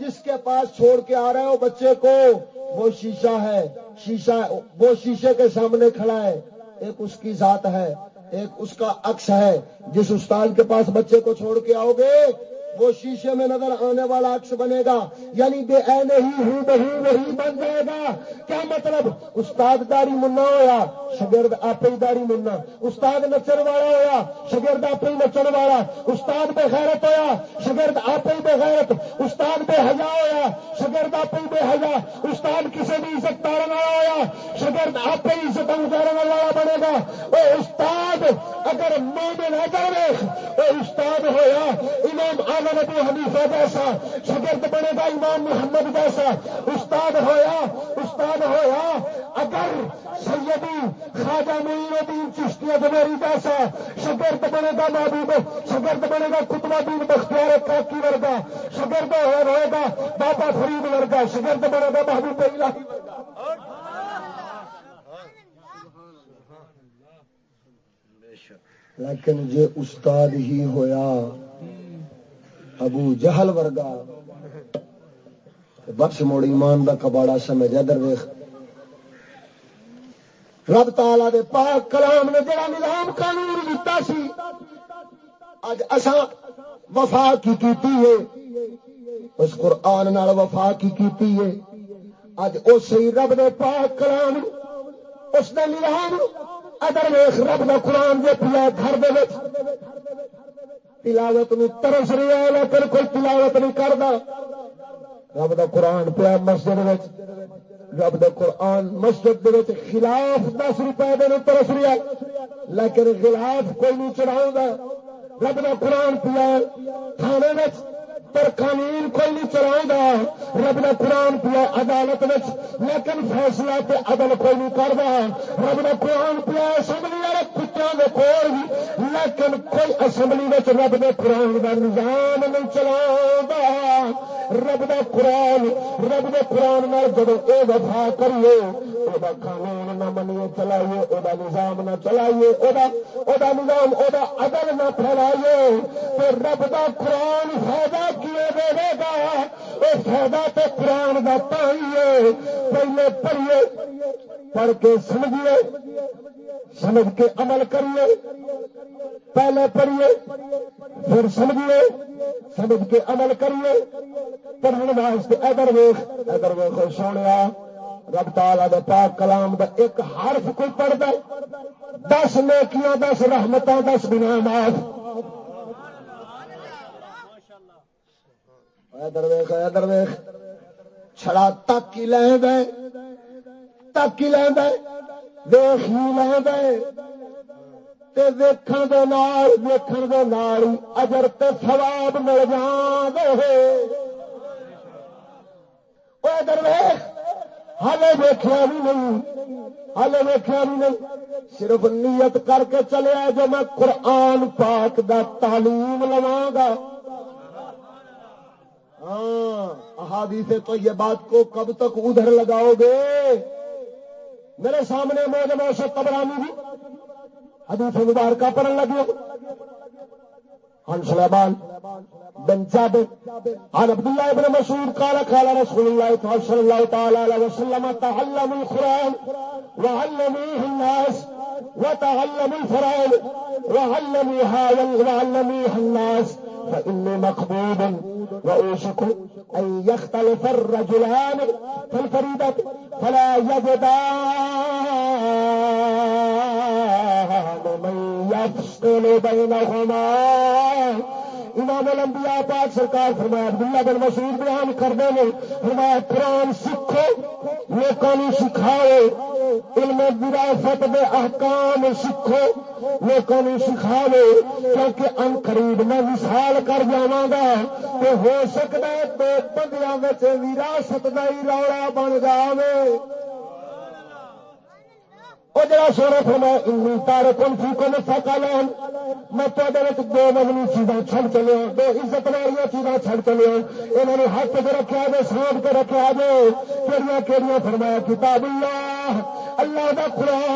جس کے پاس چھوڑ کے آ رہے ہو بچے کو، وہ شیشہ ہے۔ شیشہ، وہ شیشے کے سامنے کھڑا ہے۔ ایک اس کی ذات ہے، ایک اس کا عکس ہے۔ جس استاد کے پاس بچے کو چھوڑ کے آؤ گے وہ شیشے میں نظر آنے والا عکس بنے گا یعنی بے اے نہیں ہوں بہو وہی بن جائے گا۔ کیا مطلب؟ استاد داری منا ہوا شگرد آپ ہی داری منا استاد نچن والا ہوا شگرد آپ ہی نچن والا۔ استاد بے غیرت ہوا شگرد آپ ہی بے غیرت۔ استاد بے حیا ہوا شگرد آپ ہی بے حیا۔ استاد کسی بھی عزت تارن والا ہوا شگرد آپ ہی عزت اتارن والا بنے گا۔ وہ استاد، اگر مومن ہے دیکھ وہ استاد ہوا امام اللہ نبی حنیفہ جیسا شگرد بنے گا امام محمد جیسا۔ استاد ہویا استاد ہویا۔ اگر سیدی خواجہ معین الدین چشتی اجمیری جیسا شگرد بنے گا محبوب شگرد بنے گا کتبہ دین بختیار کاکی ورگا۔ شگرد ہوئے گا بابا فرید ورگا شگرد بنے گا محبوب الہی ورگا۔ لیکن جے استاد ہی ہویا۔ ابو جہل ورگا۔ بخش موڑ ایمان دا کباڑا سمجھ ادھر ویخ۔ رب تالا دے پاک کلام نے جڑا نظام قانون دیتا سی، اج اساں وفا کی کیتی ہے۔ اس قرآن نال وفا کی کیتی ہے۔ اج اسی رب دے پاک کلام، اس دا نظام ادھر ویخ رب دا قرآن دے پیا گھر دے وچ۔ تلاوت نو ترس رہا ہے لیکن کوئی تلاوت نہیں کرتا رب دا قرآن پیا مسجد رب دا قرآن مسجد دے خلاف دس روپئے دے ترس رہا لیکن خلاف کوئی نہیں چڑھاؤ رب دا قرآن پیا تھانے پر قانون کوئی نہیں چلا رب کا قرآن پیا عدالت لیکن فیصلہ تے عدل کوئی نہیں کرتا رب کا قرآن پیا اسمبلی والے کتوں کے کول بھی لیکن کوئی اسمبلی رب کے قرآن کا نظام نہیں چلا رب کا قرآن، رب کے قرآن جب یہ وفا کریے وہ قانون نہ منیے، چلائیے وہ نظام نہ چلائیے نظام وہ عدل نہ پھیلائیے، تو رب کا قرآن فائدہ کیے دے گا وہ فائدہ تو قرآن کا پائیے پہلے پڑھیے پڑھ کے سمجھیے سمجھ کے عمل کریے پہلے پڑھیے پھر سمجھیے سمجھ کے عمل کریے پڑھنے واسطے ادر ویخ ادر ویخ سونے رب تالا دے پاک کلام دا ایک حرف کوئی پڑھتا دس نیکیاں دس رحمت دس بنا معاف ادر ویخ ادر ویخ چھڑا تک ہی لے دے، تک ہی لے دے ویخ ہی لے دے ویکھن دے نال، ویکھن دے نال، اجر تے ثواب مل جان دے او ادھر ویکھیا بھی نہیں، ہلے ویکھیا بھی نہیں، صرف نیت کر کے چلیا جو میں قرآن پاک دا تعلیم لواں گا۔ ہاں احادیث تو یہ بات کو کب تک ادھر لگاؤ گے؟ میرے سامنے موجود سے تبرانی بھی جی۔ حدیث مبارکہ پڑھن لگے عن سليمان بن جابر عن عبد الله بن مسعود، قال قال رسول الله صلى الله تعالى عليه وسلم تعلموا القرآن وعلموه الناس وتعلموا القرآن وعلموها وعلموها الناس فإني مقبوض وأوشك أن يختلف الرجلان في الفريدة فلا يجدان من يفصل بينهما امام الانبیاء پاک سرکار فرمایا، عبداللہ بن مسعود بیان کر دے نے فرمایا، قرآن سیکھو لوگوں نے سکھاؤ، علم وراثت دے احکام سیکھو لوگوں نے سکھاؤ کیونکہ ان قریب میں وصال کر جاواں گا تو ہو سکتا ہے تو بندیاں وچ وراثت دا ہی رولا بن جاوے۔ وہ جڑا سونا فرما انگلی تارے کون سی کو سکا لین میں تو دو مغنی چیزاں چھڑ چلے دو عزت والی چیزاں چھڑ چلے انہوں نے ہاتھ سے رکھا جائے سانپ کے رکھا جائے کہڑی کہڑی فرمایا، کتاب اللہ اللہ کا قرآن،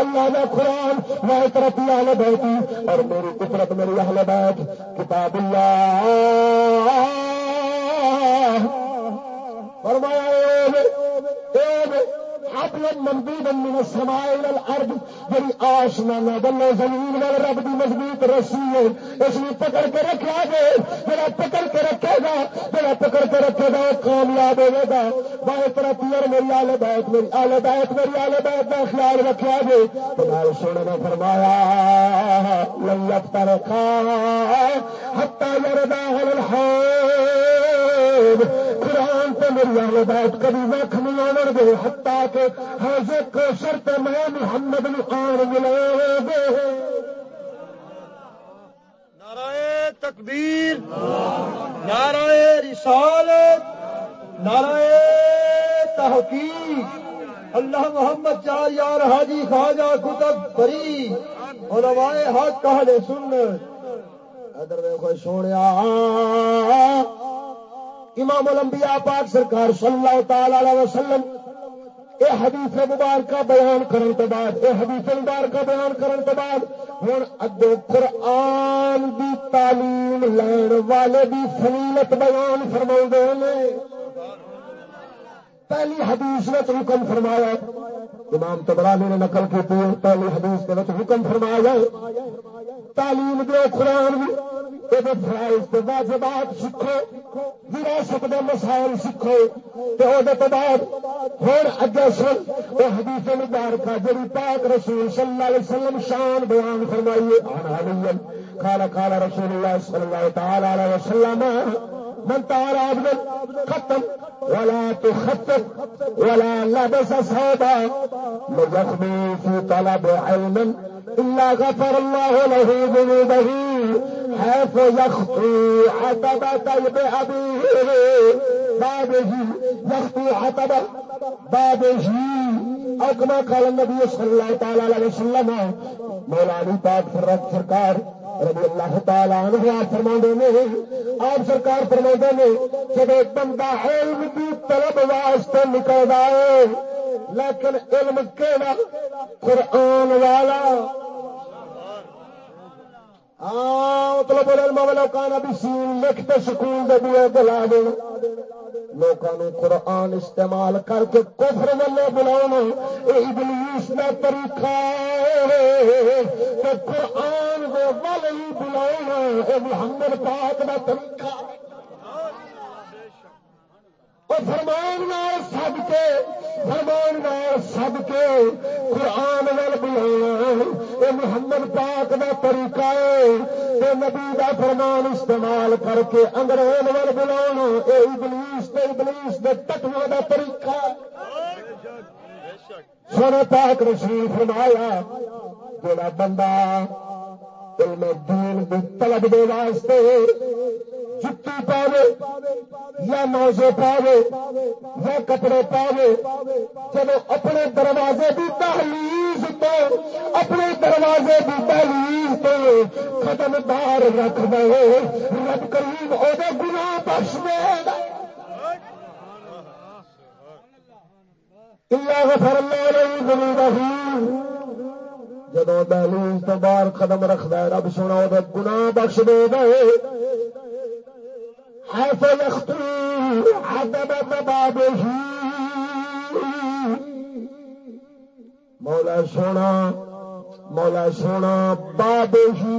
اللہ کا قرآن۔ میں طرف اہل بیٹھی اور میری قدرت میری اہل بیٹھ کتاب اللہ۔ فرمایا ممبود من سمائل الارض جی آسمان بلو زمین وال رب کی مضبوط رسی ہے، اس نے پکڑ کے رکھا گے جڑا پکڑ کے رکھے گا جڑا پکڑ کے رکھے گا، وہ کامیاب ہوئے گا۔ طرح پیئر میری آل بیت، میری آل بیت، میری آل بیت کا خیال رکھا گے تو سونے نے فرمایا لنگت رکھا ہتا یردا قرآن تو میری آل بیت کبھی وقت نہیں آن گے ہتا کے حاضر کو شرط میں محمد آن ملے گے نعرہ تکبیر، نعرہ رسالت، نعرہ تحقیق۔ اللہ محمد چار یار حاجی خواجہ کتب بری علماء حق کہلے سن ادر دیکھو سونے امام الانبیاء پاک سرکار صلی اللہ تعالی علیہ وسلم یہ حدیث مبارکہ بیان کرن تو بعد یہ حدیث مبارکہ بیان کرن تو بعد ہوں اگے قرآن دی تعلیم لین والے دی فضیلت بیان فرما نے۔ پہلی حدیث حکم فرمایا امام تبرانی نے نقل کی پہلی حدیث کے حکم فرمایا تعلیم دو قرآن فرائض واجبات سیکھو وراثت کے مسائل سیکھو۔ تو بعد ہوں اگے سن وہ حدیث مبارکہ جڑی پاک رسول صلی اللہ علیہ وسلم شان بیان فرمائیے کالا کالا رسول اللہ صلی اللہ تعالی علیہ وسلم من تعالى ختم، ولا تخفف ولا لبس صوبا. ليخبي في طلب علم إلا غفر الله له ذنوبه، حيث يخطي عتبة بأبيه بابه يخطي عتبة بابه او كما قال النبي صلى الله تعالى عليه وسلم، مولانا پاک فرق سرکار رضی اللہ تعالیٰ عنہ آپ فرما نے، آپ سرکار فرما نے، جب بندہ علم کی طلب واسطے نکل ہے، لیکن علم کہڑا قرآن والا۔ ہاں مطلب علم والا کانا بھی سین لکھتے سکون دے دیے بلا دے۔ لوگوں قرآن استعمال کر کے کفر والے بلاؤ یہ ابلیس کا طریقہ قرآن والے بلاؤ یہ محمد پاک کا طریقہ فرمان سب کے فرمان سب کے قرآن وال بلا یہ محمد پاک کا طریقہ ہے نبی کا فرمان استعمال کر کے انگریز وال بلا یہ ابلیس ابلیس کے تٹو کا طریقہ۔ سونے پاک رسول فرمایا، جڑا بندہ علم دین کی طلب دے واسطے جتی پاوے یا موزے پاوے یا کپڑے پاوے چلو اپنے دروازے کی تحلیز تو اپنے دروازے کی تحلیز تو قدم دار رکھ دے رب کریم وہ گنا بخش دے غفر اللہ علیہ ذنوبہ جدو دہلیز تو باہر قدم رکھتا ہے رب سونا وہ گنا بخش دے گئے عدم تبابه. مولا سونا مولا سونا بابے ہی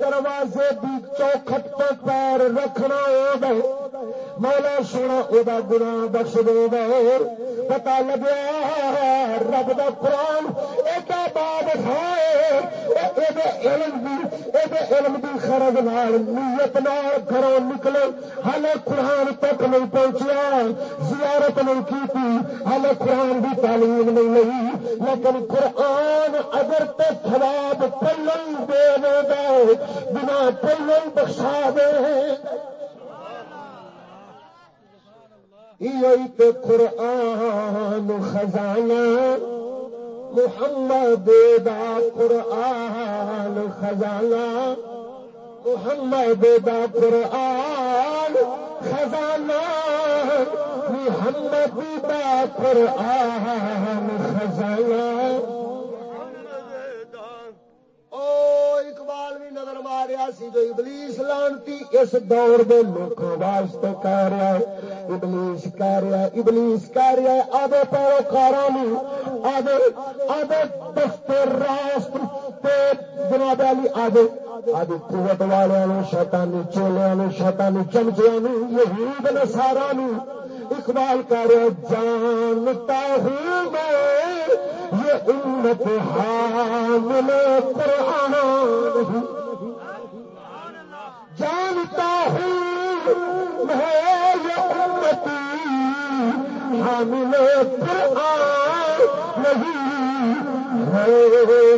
دروازے کی چوکھٹ تو پیر رکھنا ہو مولا سونا وہ گنا بخش دے گئے پتا لگیا رب دا قرآن ایک باب ہے۔ علم علم دی خرد نال، نیت نال گھروں نکلے۔ ہالے قرآن تک نہیں پہنچیا، زیارت نہیں کی ہالے قرآن دی تعلیم نہیں لئی۔ لیکن قرآن اگر تو خراب پلن دے دے گا بنا پلن بخشا دے۔ قرآن خزانہ محمد دا قرآن خزانہ محمد دا قرآن خزانہ محمد دا قرآن خزانہ۔ اقبال بھی سی جو ابلیس لانتی اس دور دے لوگوں واسطے کہہ رہا ہے۔ ابلیس کہہ رہا ہے، ابلیس کہہ رہا ہے۔ آدھے پیروکار آدھے آدھے دفتر راست جناب علی، آدھے آدھی قوت والوں شیطانی چولہوں شیطانی چمچیا یہود نسارا اقبال کر جانتا ہوں میں یہ امت حامل قرآن جانتا ہوں میں یہ امت حامل قرآن نہیں۔ ہے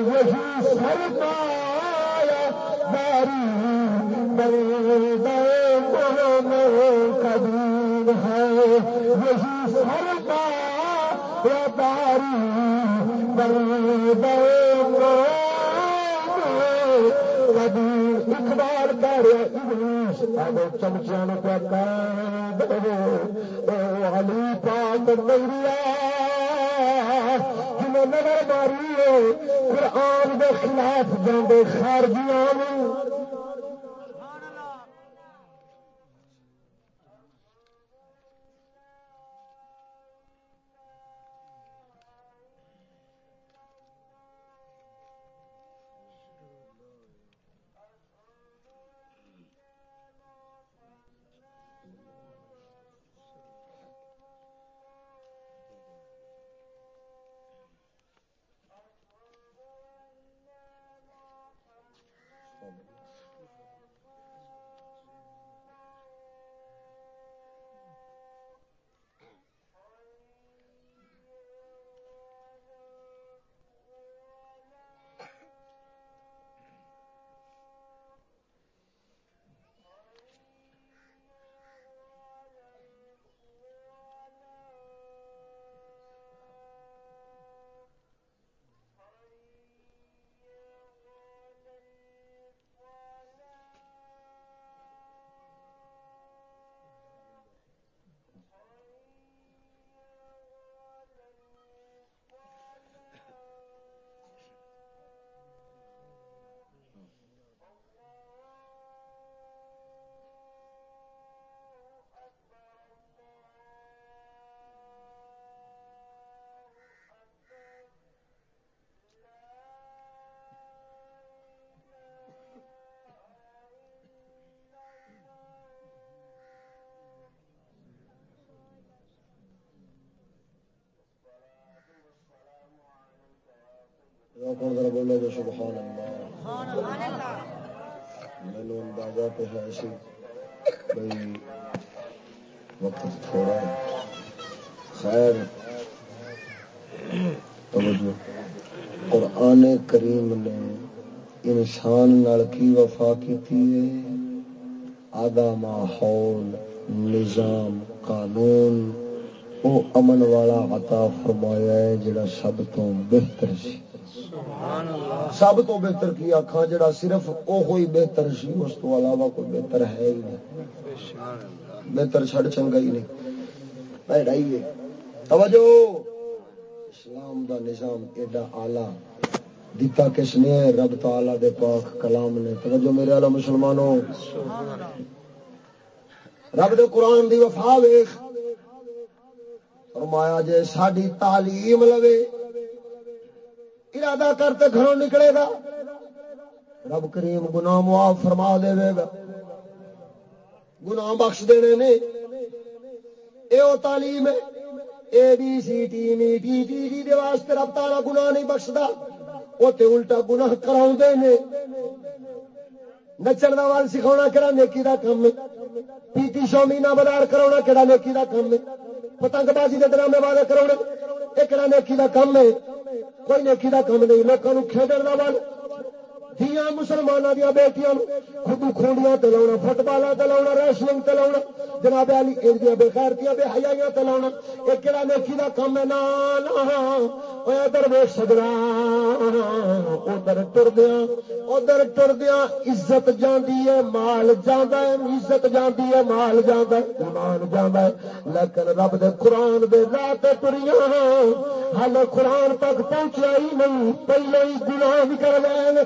یہی سرمایہ داری بندے کبھی ہے۔ یہی سرمایہ داری اخبار کر چمچیا پہ علی پاک نگریا نظر ماری قرآن کے خلاف جانے خارجیاں بولو سبحان اللہ اندازہ تو ہے بھائی وقت تھوڑا خیر توجہ قرآن کریم نے انسان نال کی وفا کی آدھا ماحول نظام قانون وہ امن والا عطا فرمایا ہے جڑا سب تو بہتر سی سب تو بہتر کی آخا جڑا صرف ہوئی بہتر سی اس تو علاوہ کوئی بہتر ہے ہی نہیں۔ بہتر چڑ چنگا ہی نہیں۔ توجہ۔ اسلام دا نظام ایڈا آلہ دتا کس نے؟ رب تعالی دے پاک کلام نے۔ توجہ میرے والا مسلمانوں۔ رب دے قرآن دی وفا ویخ فرمایا جے ساری تعلیم لوے ارادہ کرتے گھروں نکلے گا۔ رب کریم گنا معاف فرما دے گا۔ گنا بخش دینے نے۔ اے او تعلیم ہے۔ اے بی سی ٹی می ٹی ٹی ٹی دے واسطے رب تعالی گناہ نہیں بخشدا او تے الٹا گناہ کراوندے نے۔ نچن دا وال سکھاونا کیڑا نیکی دا کم ہے۔ پی ٹی شو مینا بازار کراونا کیڑا نیکی دا کم ہے۔ پتنگ بازی دے ڈرامے والے کراونے اے کیڑا نیکی دا کم ہے۔ کوئی نیکی کا کم نہیں لوگوں کھیڈن کا بل دیا مسلمانوں دیا بیٹیاں خود کھوڑیاں تلا فٹ بالا تلا ریسلنگ تلا جناب علی ان بے خیرتیاں بے حیاں تلا یہ کہڑا نیکی کا کام ہے نا ادھر وے سگڑا ادھر ٹردیا ادھر ٹردیا عزت جاندی ہے مال جانا ہے عزت جاندی ہے مال جانا ہے ایمان جانا ہے لیکن رب دے قرآن دے رات تریاں ہل قرآن تک پہنچا ہی نہیں پہلے ہی گناہ کر لیں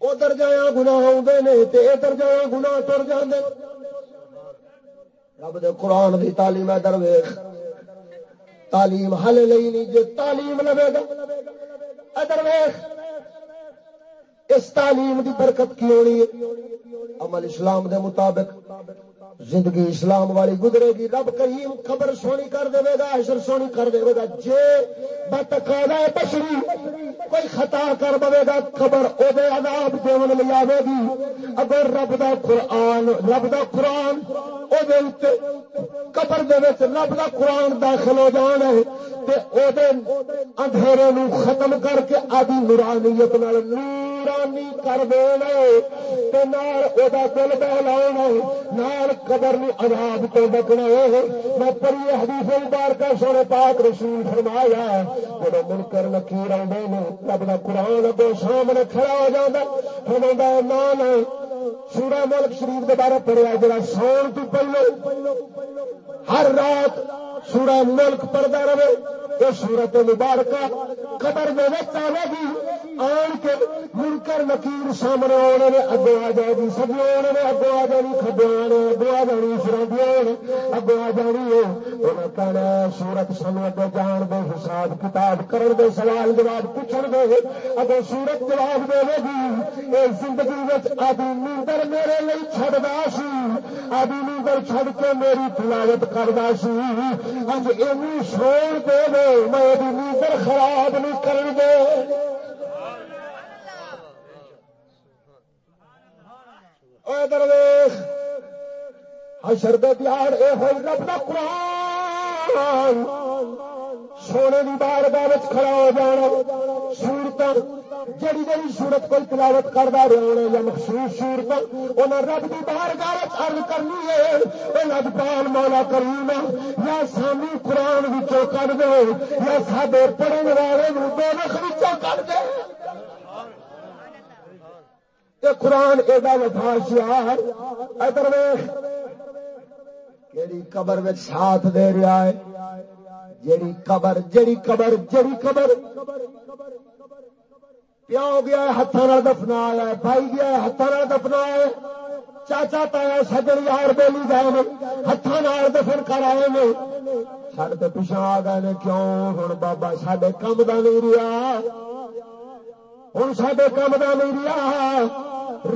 ادھر جایا گنا آدھے نے ادھر جایا گنا تر جانے رب دے قرآن دی تعلیم ہے درویش تعلیم ہل لئی نہیں جی تعلیم لگے گا۔ ادرویش اس تعلیم دی برکت کی ہونی ہے؟ عمل اسلام دے مطابق۔ زندگی اسلام والی گزرے گی، رب کریم خبر سونی کر دے گا حشر سونی کر دے گا۔ جے بتقاضا بشری کوئی خطا کر دے گا خبر او عذاب دیون لے آوے گی۔ اگر رب دا قرآن، رب دا قرآن او قبر دے وچ رب دا قرآن داخل ہو جان ہے، تے اندھیرے نو ختم کر کے آدی نورانیت نال نورانی کر دینا تے نال او دا دل بہلانا نال قبر نو عذاب تو بچنا میں پری حدیث بار کا سونے پاک رسول فرمایا، جب منکر نکیر آدھے نے رب کا قرآن اگو سامنے کھڑا ہو جاتا فرما نام سورا ملک شریف کے بارے پڑھیا جا سون تو پہلے ہر رات سورہ ملک پڑتا رہے۔ یہ سورت مبارکہ قبر میں آئے گی۔ آن کے منکر نکیر سامنے آنے نے اگو آ جائے گی۔ سبھی آنے نے اگو آ جانی کھبے آنے اگو آ جانی فرادی اگو آ جانی ہے انہیں کہنا سورت سمے دے جان دے حساب کتاب کرن دے سوال جواب پوچھن دے اگر سورت جواب دے گی یہ زندگی آدھی نیندر میرے لیے چڑھتا سی۔ آدھی نیندر چھڑ کے میری تلاوت کرتا سی۔ اج یہ سو دے میں نیندر خراب نہیں کر دے۔ درویش، حشر دے دیار اے ہوئی رب دا قرآن۔ سونے کی بار بار کھڑا ہو جانا۔ سورت جڑی جڑی سورت کوئی تلاوت کرتا رہا یا مخصوص سورت انہیں رب کی بار بار ارد کرنی ہے لگ پال مولا کریم، یا سامو قرآن کر دے، یا سارے پڑھنے والے دو کر دے۔ قرآن ایڈا وفا شیار ادھر کہڑی قبر میں ساتھ دے رہا ہے جیڑی قبر جیڑی قبر جیڑی قبر۔ پیو گیا ہاتھوں دفنا ہے، بھائی گیا ہاتھوں دفنا ہے۔ چاچا تایا سجن یار بولی گئے ہاتھوں دفن کر آئے نے۔ سڈے تو پچھا آ گئے کیوں؟ ہوں بابا سڈے کم کا نہیں رہا ہوں سڈے کم کا نہیں رہا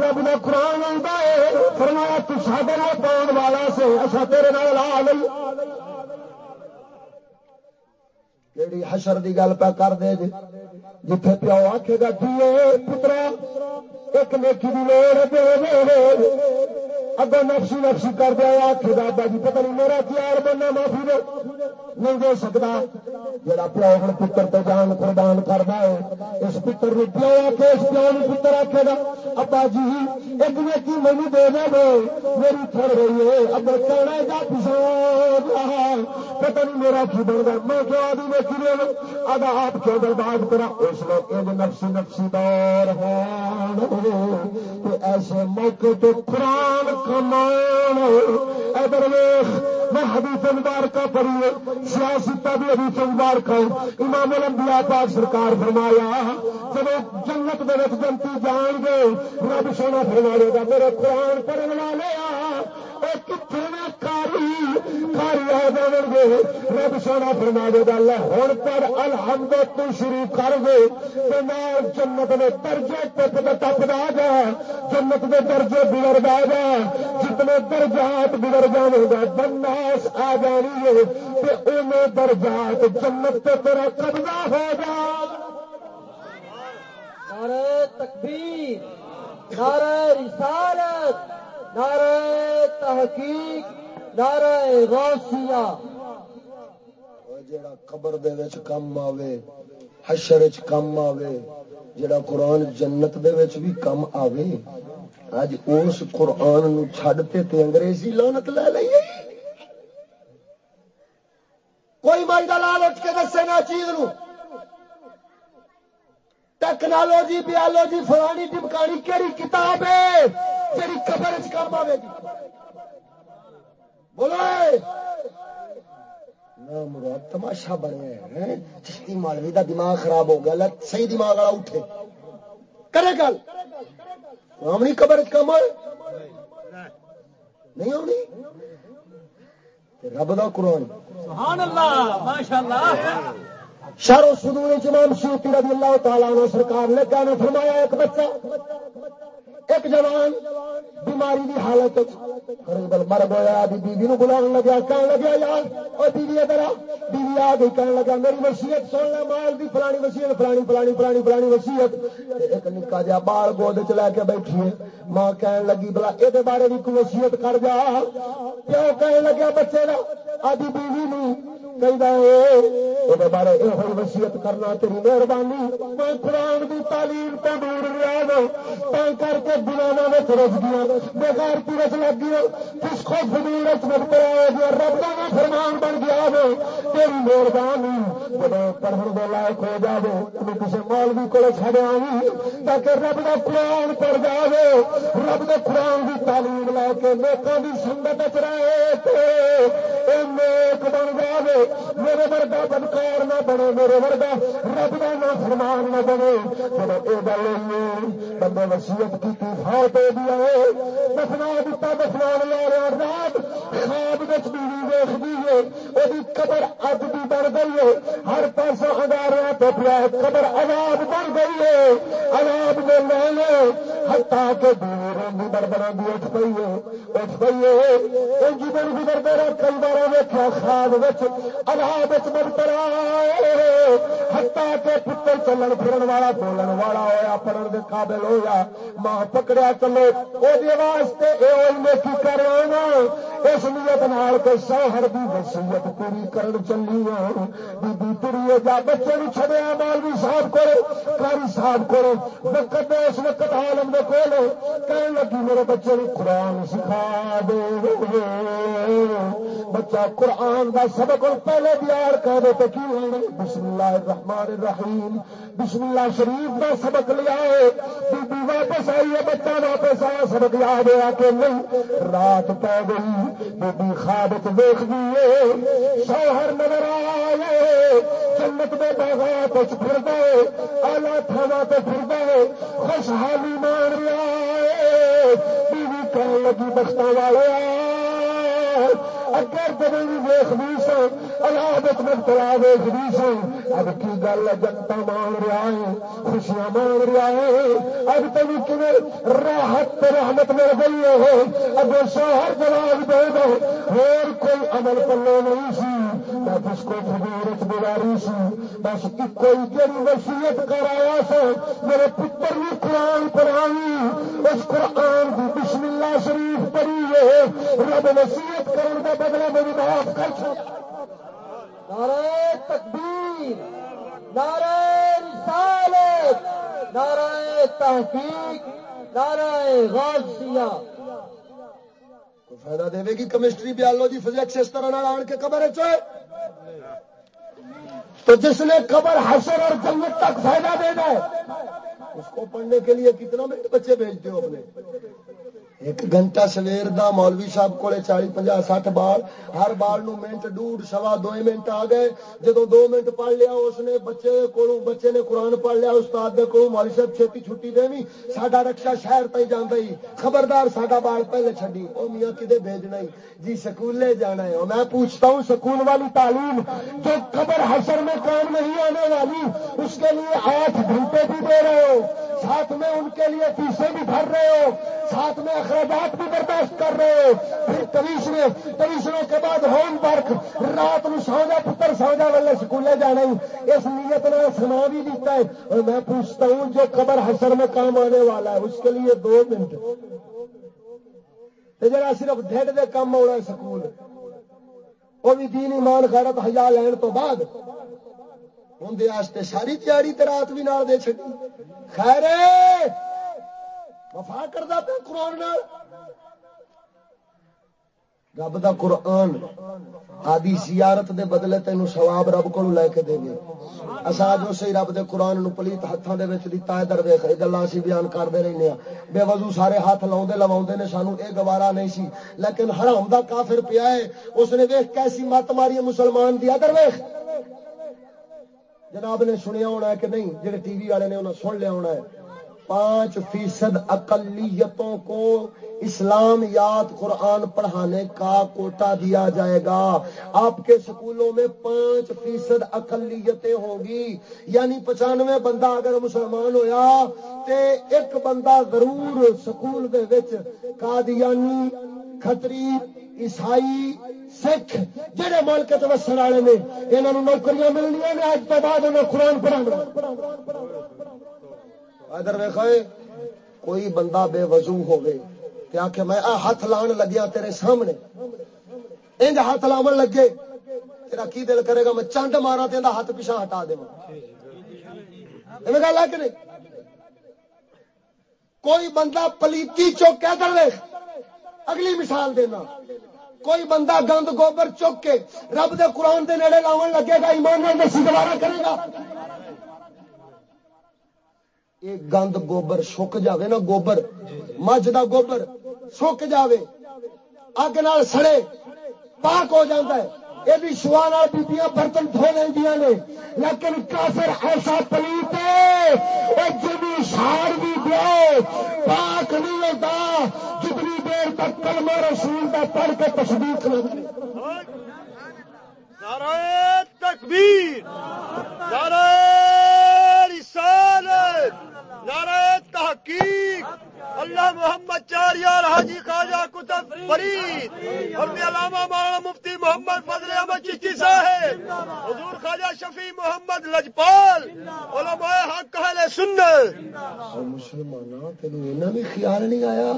رب نے قرآن آتا ہے فرمایا، تو سادے پاؤن والا سے اچھا تیرے نال لا لئی جیڑی حشر دی گل پہ کر دے جی جتھے پیو آکھے گا دیے پترا، ایک نیکی دی لوڑ دے دے اگو نفسی نفسی کر دیا گا بابا جی پتہ نہیں میرا تیار بننا معافی دے۔ نہیں دے سکتا جا پیو ہوں پتر تو جان قربان کرتا ہے اس پتر نے پیو آخے اس پیو نے پتر آخے گا ابا جی ایک نیکی مینو دے دے میری تھڑ رہی ہے اب کہنا جا پچھا پتہ نہیں میرا کی بن گیا میں کیا آدھی نیکی دے ادا آپ کیوں برباد کرا اس نے ایک نفسی نفسی دور ہے ایسے موقع تو قرآن کمان ادھر میں حدیث مبارکہ پڑھی سیاست بھی حدیث مبارکہ امام الانبیاء پاک سرکار فرمایا، جب جنت میں جنتی جان گے رب سونا فرمائے گا، میرے قرآن پڑھنے والے آ کتنے کاری کاری آ جان گے رب سونا فرما دے گا ہوں پر الحمد تو شروع کر دے۔ جنت میں درجے ٹپ ٹپ دا جا جنت میں درجے بگڑ دا جا جتنے درجات بگڑ جانے گا بناس آ جانی ہے۔ تو ان درجات جنت پہ تیرا قبضہ ہو جا۔ نعرہ تکبیر، نعرہ رسالت۔ نعرہ تحقیق، نعرہ غوثیہ۔ جڑا قبر دے وچ کم آوے، حشر وچ کم آوے جڑا قرآن جنت دے وچ بھی کم آوے اج اس قرآن نو چھڈتے تے تے انگریزی لعنت لے لئیے کوئی مائی دلال اٹھ کے دسے نا چیز نو۔ ٹیکنالوجی، بیالوجی، فلانی ٹمکانی کہڑی کتاب ہے؟ جی قبر چم آئے گی بولو مراد تماشا بنے چشتی مالوی کا دماغ خراب ہو گیا صحیح دماغ والا اٹھے۔ کرے گل۔ آمنی قبر کم نہیں آنی رب دا قرآن۔ سبحان اللہ ماشاءاللہ۔ شہروں سدور امام شیوتی رضی اللہ تعالیٰ سرکار نے کہنے فرمایا ایک بچہ۔ ایک جوان بیماری کی حالت مر گیا بیوی نو بلا لگیا کہنے لگیا، یار اور بیوی ادھر بیوی آ گئی کہنے لگا میری وسیعت سن لے، مال دی فلانی وسیعت فلانی فلانی فلانی فلانی وسیعت ایک نکا جہا بال گود چ لے کے بیٹھی ہے۔ ماں کہنے لگی، بلا یہ بارے بھی کوئی وسیعت کر جا۔ پیو کہنے لگیا، بچے کا آدھی بیوی نہیں بارے یہ وسیعت کرنا تیری مہربانی۔ میں قرآن کی تعلیم تو دور رہا کر کے گلانا میں رس گیا بغیر پورس لگ گیا کس کو فضول مبتلا ہو گیا رب کا فرمان بن گیا تیری مہربانی جب پڑھن دے لائق ہو جائے تم کسی مولوی کو چڑ آئی تاکہ رب کا قرآن پڑ جائے رب کے قرآن کی تعلیم لے کے لوگوں کی سنگت رہے نیک بن جائے میرے ورگا بدکار نہ بنے، میرے ورگا رب کا نہ فرمان نہ بنے۔ جب یہ گل بندے وسیعت کی فوت ہو گیا دفنا دتا، دفنا لیا رہا رات خواب بیوی دیکھ دیے وہ قبر اب بھی بڑھ گئی ہے۔ ہر پاسوں ادارا تو پیا قبر آزاد بن گئی ہے۔ آزاد میں لے لے ہٹا کے دور بڑ بڑا بھی اٹھ پی ہے۔ اٹھ پی ہے۔ جدھر گزرتے رہے، کئی بار ویکیا خواب بچ آزاد بڑھ ہٹا کے پتر چلن پھرن والا بولن والا ہوا پڑھن کے قابل ہوا ماں پکڑیا چلو وہ واسطے یہ نیکی کر اس نیت نال کے شوہر کی وسیعت پوری کر چلی بی تری جا بچے بھی چڑیا مالوی صاحب کرو کاری صاحب کرو وقت اس وقت عالم دے کولو کہنے لگی میرے بچے نے قرآن سکھا دے بچہ قرآن دا سبق پہلے بیار کر دے تو کی ہونے بسم اللہ الرحمن الرحیم. بسم اللہ شریف دا سبق لیا ہے بی واپس آئی ہے، بچہ واپس آیا. سبق یاد ہوا کہ نہیں، رات پہ گئی بی بی دیکھ دیے شوہر نظر آئے، جنت میں باغات پھر دے آلہ تھانا پہ پھر دے خوشحالی مان رہا ہے، بیوی کہنے لگی بخت والے اگر جب بھی ویخ بھی سن الادت مبتلا ویخ بھی سن اب کی گل جنتا مان رہا ہے خوشیاں مان رہا ہے اب تین کم راحت رحمت مل گئی ہے۔ اگر شوہر جواب دے دو، اور کوئی عمل پلے نہیں سی۔ میں جس کو فضورت بگاری سی۔ بس کوئی جڑی وسیعت کرایا سا۔ میرے پتر بھی قرآن پڑھائی اس قرآن کی بسم اللہ شریف پڑھی ہے۔ رب وسیعت کرنے کا بدلا میری معاف کر سکتا نعرہ تکبیر، نعرہ رسالت، نعرہ تحقیق نعرہ غازیہ۔ فائدہ دے گی کیمسٹری بیالوجی فزکس اس طرح آن کے قبر چ تو جس نے قبر حشر اور جنت تک فائدہ دینا ہے اس کو پڑھنے کے لیے کتنا منٹ بچے بھیجتے ہو اپنے؟ ایک گھنٹہ سویر دا مولوی صاحب کو چالی پنجا سٹھ بال ہر بال نو منٹ ڈوڑ سوا دو منٹ آ گئے جدو دو منٹ پڑھ لیا اس نے بچے کو بچے نے قرآن پڑھ لیا استاد دے کو مولوی صاحب چھتی چھٹی دے ساڈا رکشا شہر تھی جانا ہی خبردار ساڈا بال پہلے چڈی وہ میاں کدے بھیجنا ہی جی سکولے جانا ہے میں پوچھتا ہوں سکول والی تعلیم جو قبر حشر میں کام نہیں آنے والی اس کے لیے آٹھ گھنٹے بھی دے رہے ہو ساتھ میں ان کے لیے فیسیں بھی بھر رہے ہو ساتھ میں اخراجات بھی برداشت کر رہے ہو۔ پھر کمیشنوں کمیشنوں کے بعد ہوم ورک۔ رات میں سوجا پتر سوجا والے سکولے جانا اس نیت نے سنا بھی دیتا ہے۔ اور میں پوچھتا ہوں جو قبر حسر میں کام آنے والا ہے، اس کے لیے دو منٹ۔ جا صرف ڈیڈ دے کام آنا سکول، وہ بھی دین ایمان غیرت ہزار لین تو بعد۔ اندر ساری تیاری تو رات بھی نال دے چکی خیر وفا کرتا پہ قرآن رب دا قرآن آدی زیارت دے بدلے تین سواب رب کو لے کے دے گے اصا جو سی رب دے قرآن نو پلیت ہاتھوں کے دتا ہے درویخ یہ گلا اسی بیان کرتے رہنے ہیں بے وضو سارے ہاتھ لاؤ لوا نے سانو یہ گوارا نہیں سی۔ لیکن حرام دا کافر پیا ہے۔ اس نے ویخ کیسی مت ماری مسلمان دیا درویخ جناب نے سنیا ہونا ہے کہ نہیں؟ جہے ٹی وی والے نے انہیں سن لیا ہونا ہے۔ پانچ فیصد اقلیتوں کو اسلام یاد قرآن پڑھانے کا کوٹا دیا جائے گا۔ آپ کے سکولوں میں پانچ فیصد اقلیتیں ہوں گی۔ یعنی پچانوے بندہ اگر مسلمان ہویا تے ایک بندہ ضرور سکول دے وچ قادیانی، کھتری، عیسائی، سکھ جہے ملک وسن والے نے یہاں نوکریاں ملنی نے اج تو بعد انہیں قرآن پڑھا ادھر ویخ کوئی بندہ بے وضو ہوگی کہ آخ میں آ ہاتھ لان لگیا تیرے سامنے۔ انج ہاتھ لاو لگے۔ تیرا کی دل کرے گا؟ میں چنڈ مارا تو ہاتھ پیچھا ہٹا دے گل ہے کہ نہیں؟ کوئی بندہ پلیتی چوک کر اگلی مثال دینا۔ کوئی بندہ گند گوبر چک کے رب دے قرآن دے نیڑے لاون لگے گا، ایمان دسی دوبارہ کرے گا۔ ایک گند گوبر سک جاوے نا گوبر، مجھ دا گوبر سک جاوے۔ اگ نال سڑے، پاک ہو جاتا ہے۔ یہ بھی سوا بیبیاں برتن دھو لینیا نے۔ لیکن کافر ایسا پلیت ہے۔ جی سار بھی دو پاک نہیں ہوتا۔ جتنی دیر تک کلمہ رسول کا پڑھ کے تصدیق نہ نعرہ تکبیر، نعرہ رسالت۔ نعرہ تحقیق۔ اللہ محمد چار یار حاجی خواجہ کتب فرید۔ اور علامہ مولانا مفتی محمد فضل احمد چشتی صاحب۔ حضور خواجہ شفیع محمد لجپال۔ علماء حق اہل سنت۔ مسلمان تینوں بھی خیال نہیں آیا؟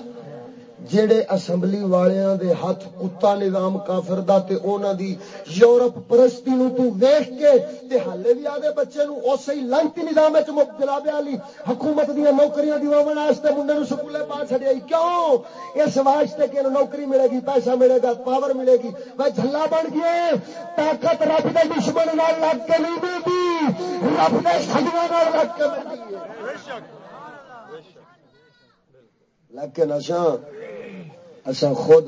جڑے اسمبلی والیاں دے ہاتھ کتا نظام کافر دا تے اونا دی یورپ پرستی نو تو ویکھ کے تے حالے بھی آدے بچے نو او اسی لانتی نظام وچ مبتلا علی حکومت دیاں نوکریاں دیواون واسطے منڈے نو سکولے پا چھڑیا کیوں؟ اس واسطے کہ نوکری ملے گی، پیسہ ملے گا، پاور ملے گی۔ بھائی جھلا بن گئے۔ طاقت رب دے دشمن نال لگ کے نہیں ملدی رب دے سجنا نال لگ کے ملدی ہے۔ بے شک لیکن اساں اساں خود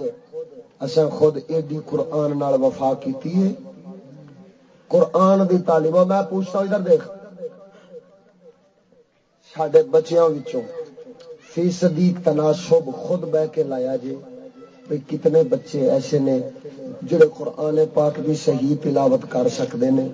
اساں خود ایڈی قرآن نال وفا کیتی ہے۔ قرآن دی تعلیم میں پوچھتا ہوں ادھر دیکھ۔ سڈے بچیاں وچوں فیصدی تناسب خود بہ کے لایا جی بھئی کتنے بچے ایسے نے جڑے قرآن پاک بھی صحیح تلاوت کر سکتے ہیں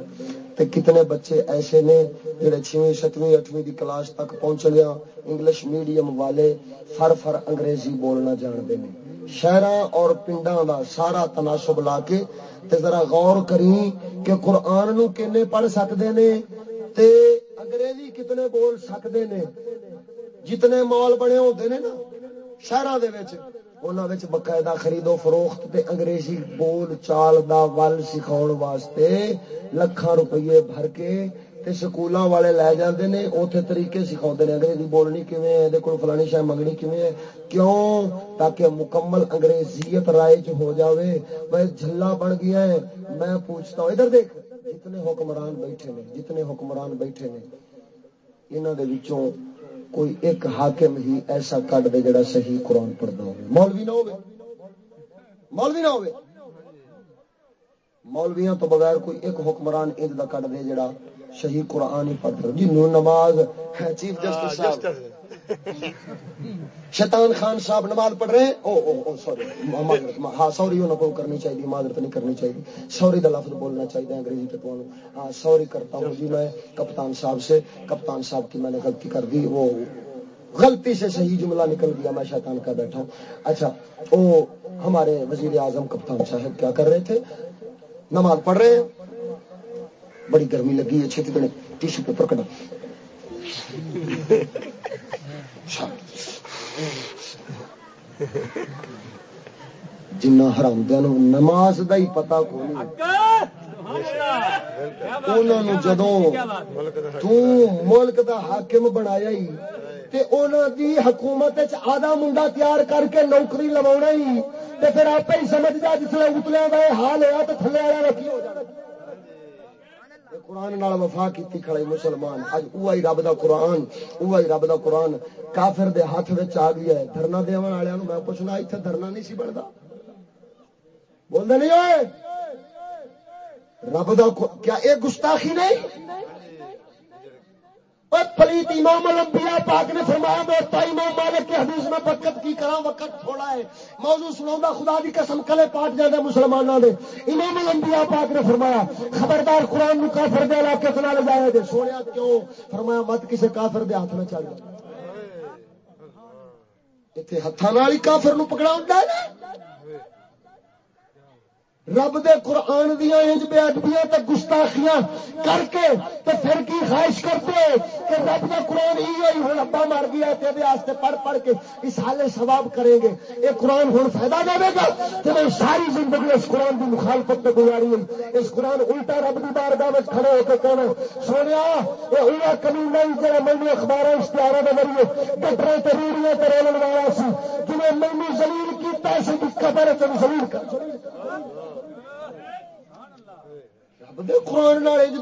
تے کتنے بچے ایسے نے جڑے چھویں ستویں اٹھویں دی کلاس تک پہنچ گیا۔ انگلش میڈیم والے فر فر انگریزی بولنا جانتے ہیں شہر اور پنڈا دا سارا تناسب لا کے تے ذرا غور کری کہ قرآن نو کنے پڑھ سکتے نے تے انگریزی کتنے بول سکتے نے؟ جتنے مال بنے ہوتے نے نا شہر باقاعدہ خریدو فروخت تے انگریزی بول چال دا ول سکھاؤ واسطے لکھان روپیے بھر کے تے سکولاں والے لے جاندے نے، اوتھے طریقے سکھاوندے نے، انگریزی بولنی کیویں ہے دے کول فلانی شے منگنی کیویں ہے، کیوں؟ تاکہ مکمل انگریزیت رائج ہو جاوے۔ میں جھلا بن گیا ہے، میں پوچھتا ہوں، ادھر دیکھ، جتنے حکمران بیٹھے نے، جتنے حکمران بیٹھے نے، انہاں دے وچوں کوئی ایک حاکم ہی ایسا کڈ دے جڑا صحیح قرآن پڑھدا ہوے مولوی نہ ہوے مولوی نہ ہوے مولویاں تو بغیر کوئی ایک حکمران انج دا کڈ دے جڑا شہید قرآن پڑھ جی نو نماز چیف جسٹس صاحب۔ شیطان خان صاحب نماز پڑھ رہے ہیں۔ او او او سوری۔ ہاں سوری انہوں کو کرنی چاہیے معذرت نہیں کرنی چاہیے۔ سوری کا لفظ بولنا چاہیے انگریزی پہ تو۔ ہاں سوری کرتا ہوں جی میں کپتان صاحب سے۔ کپتان صاحب کی میں نے غلطی کر دی وہ غلطی سے صحیح جملہ نکل گیا میں شیطان کا بیٹھا ہوں۔ اچھا وہ ہمارے وزیر اعظم کپتان صاحب کیا کر رہے تھے؟ نماز پڑھ رہے ہیں۔ بڑی گرمی لگی ہے چھتی بڑے ٹیشو پیپر کٹا جنا حرام نماز دا ہی پتا کو جدو ملک دا حاکم بنایا ہی تے انہوں دی حکومت آدھا منڈا تیار کر کے نوکری لوا ہی تے پھر آپ ہی سمجھ جا جسے اتلیا کا حال ہوا تو تھلے والا رکھی ہو جانا۔ قرآن نال وفا کیتی کھڑے مسلمان۔ اج اوہی رب دا قرآن، اوہی رب دا قرآن کافر دے ہاتھ وچ آ گیا ہے۔ دھرنا دیون والےاں نوں میں پوچھنا، ایتھے دھرنا نہیں سی بندا؟ بولدے نہیں اوئے رب دا کیا اے گستاخی نہیں؟ پلیت امام الانبیاء پاک نے فرمایا میں دوستا امام مالک کے حدیث میں وقت کی کرا وقت تھوڑا ہے موضوع سنا خدا دی قسم کلے پاٹ جاتے مسلمانوں نے امام الانبیاء پاک نے فرمایا خبردار قرآن نو کافر دے علاقے سے لے جایا دے سونے کیوں فرمایا مت کسی کافر دے ہاتھ میں چل جائے اتنے ہاتھوں ہی کافر نو پکڑا ہوتا ہے رب دے قرآن دیا انج بے ادبیاں تے گستاخیاں کر کے تے پھر کی خواہش کرتے ہو کہ رب دا قرآن ہی ہوئی ہوں ابا مر گیا تے دے واسطے پڑھ پڑھ کے اس حال ثواب کریں گے۔ اے قرآن ہوں فائدہ دے گا تے میں ساری زندگی اس قرآن دی مخالفت تے گزاری ہوئی۔ اس قرآن الٹا رب دی بارگاہ وچ کھڑے ہو کے کہنا سونیا اے ہویا کمی نہیں جڑا مینوں اخباراں اشتہاراں دے ذریعے کٹرے تے ریڑیاں تے رولن والا سی، جنہیں مینوں ذلیل کیتا سی قبر تے ذلیل کر قرآن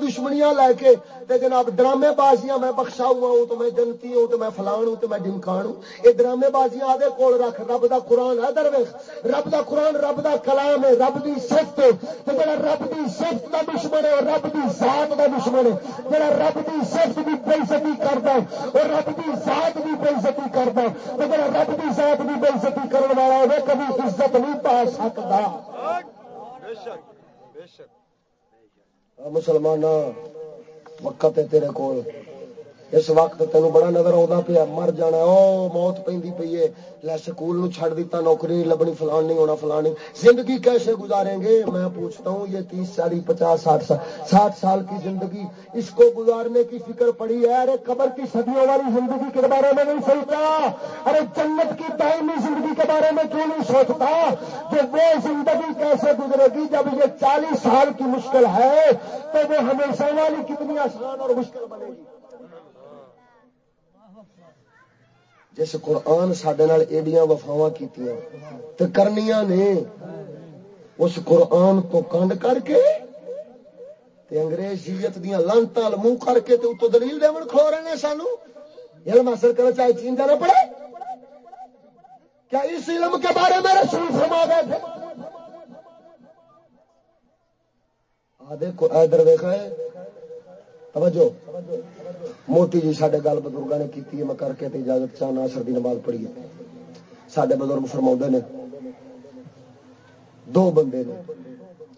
دشمنیاں لے کے تے جناب ڈرامے بازیاں میں بخشا ہوا ہوں تو میں جنتی ہوں تو میں فلان ہوں تو میں ڈمکان ہوں۔ یہ ڈرامے بازیاں آدھے کول رکھ، رب دا قرآن ہے درویش۔ رب دا قرآن، رب دا کلام ہے، رب دی صفت۔ تو جڑا رب دی صفت دا دشمن ہے، رب دی ذات دا دشمن ہے۔ جڑا رب دی صفت دی بےزتی کرتا ہے، اور رب دی ذات دی بےزتی کرتا ہے۔ تو جڑا رب دی ذات دی بےزتی کرنے والا ہے کبھی عزت نہیں پا سکتا بے شک بے شک۔ مسلمان وقت ہے تیرے کول۔ اس وقت تینوں بڑا نظر آتا پیا، مر جانا او موت پی پی ہے۔ لے سکول نو چھڑ دیتا نوکری نہیں لبنی، فلان نہیں ہونا، فلان نہیں۔ زندگی کیسے گزاریں گے؟ میں پوچھتا ہوں، یہ تیس چالیس پچاس، ساٹھ سال ساٹھ سال کی زندگی، اس کو گزارنے کی فکر پڑی ہے؟ ارے قبر کی صدیوں والی زندگی کے بارے میں نہیں سوچتا۔ ارے جنت کی دائمی زندگی کے بارے میں کیوں نہیں سوچتا؟ کہ وہ زندگی کیسے گزرے گی؟ جب یہ چالیس سال کی مشکل ہے، تو وہ ہمیشہ والی کتنی آسان اور مشکل بنے گی۔ جس قرآن سڈے ایڈیاں وفاوا کی کرنیاں نے۔ اس قرآن تو کنڈ کر کے تے انگریز جیت دیا لانتا منہ کر کے تے اتو دلیل دے کھلو رہے ہیں سانو علم حاصل کرنا چاہے چین جانا پڑے۔ کیا اس علم کے بارے میں رسول فرما گئے تھے؟ آدھے کو ادھر دیکھا ہے توجہ۔ موٹی جی سڈے گل بزرگوں نے کی میں کر کے اجازت چاہنا اثر کی نماز پڑھی ہے۔ سڈے بزرگ فرما نے، دو بندے نے،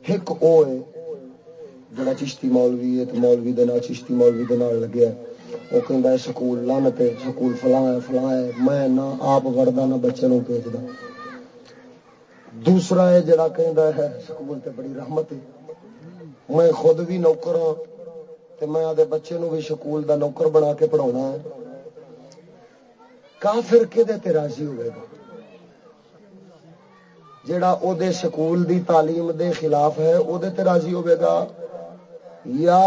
ایک وہ ہے جڑا چشتی مولوی ہے مولوی دے نال، چشتی مولوی دے نال لگیا وہ کہ سکول لانت سکول فلاں ہے فلاں ہے، میں نہ آپ وڑدا نہ بچے نو بھیجدا۔ دوسرا ہے جڑا کہندا ہے، سکول تے بڑی رحمت ہے، میں خود بھی نوکر ہاں۔ ہوں میں آدھے بچے نو بھی سکول دا نوکر بنا کے پڑھا ہے۔ کافر کہ راضی ہوئے گا؟ جڑا او دے سکول دی تعلیم دے خلاف ہے، او دے تے راضی ہوئے گا؟ یا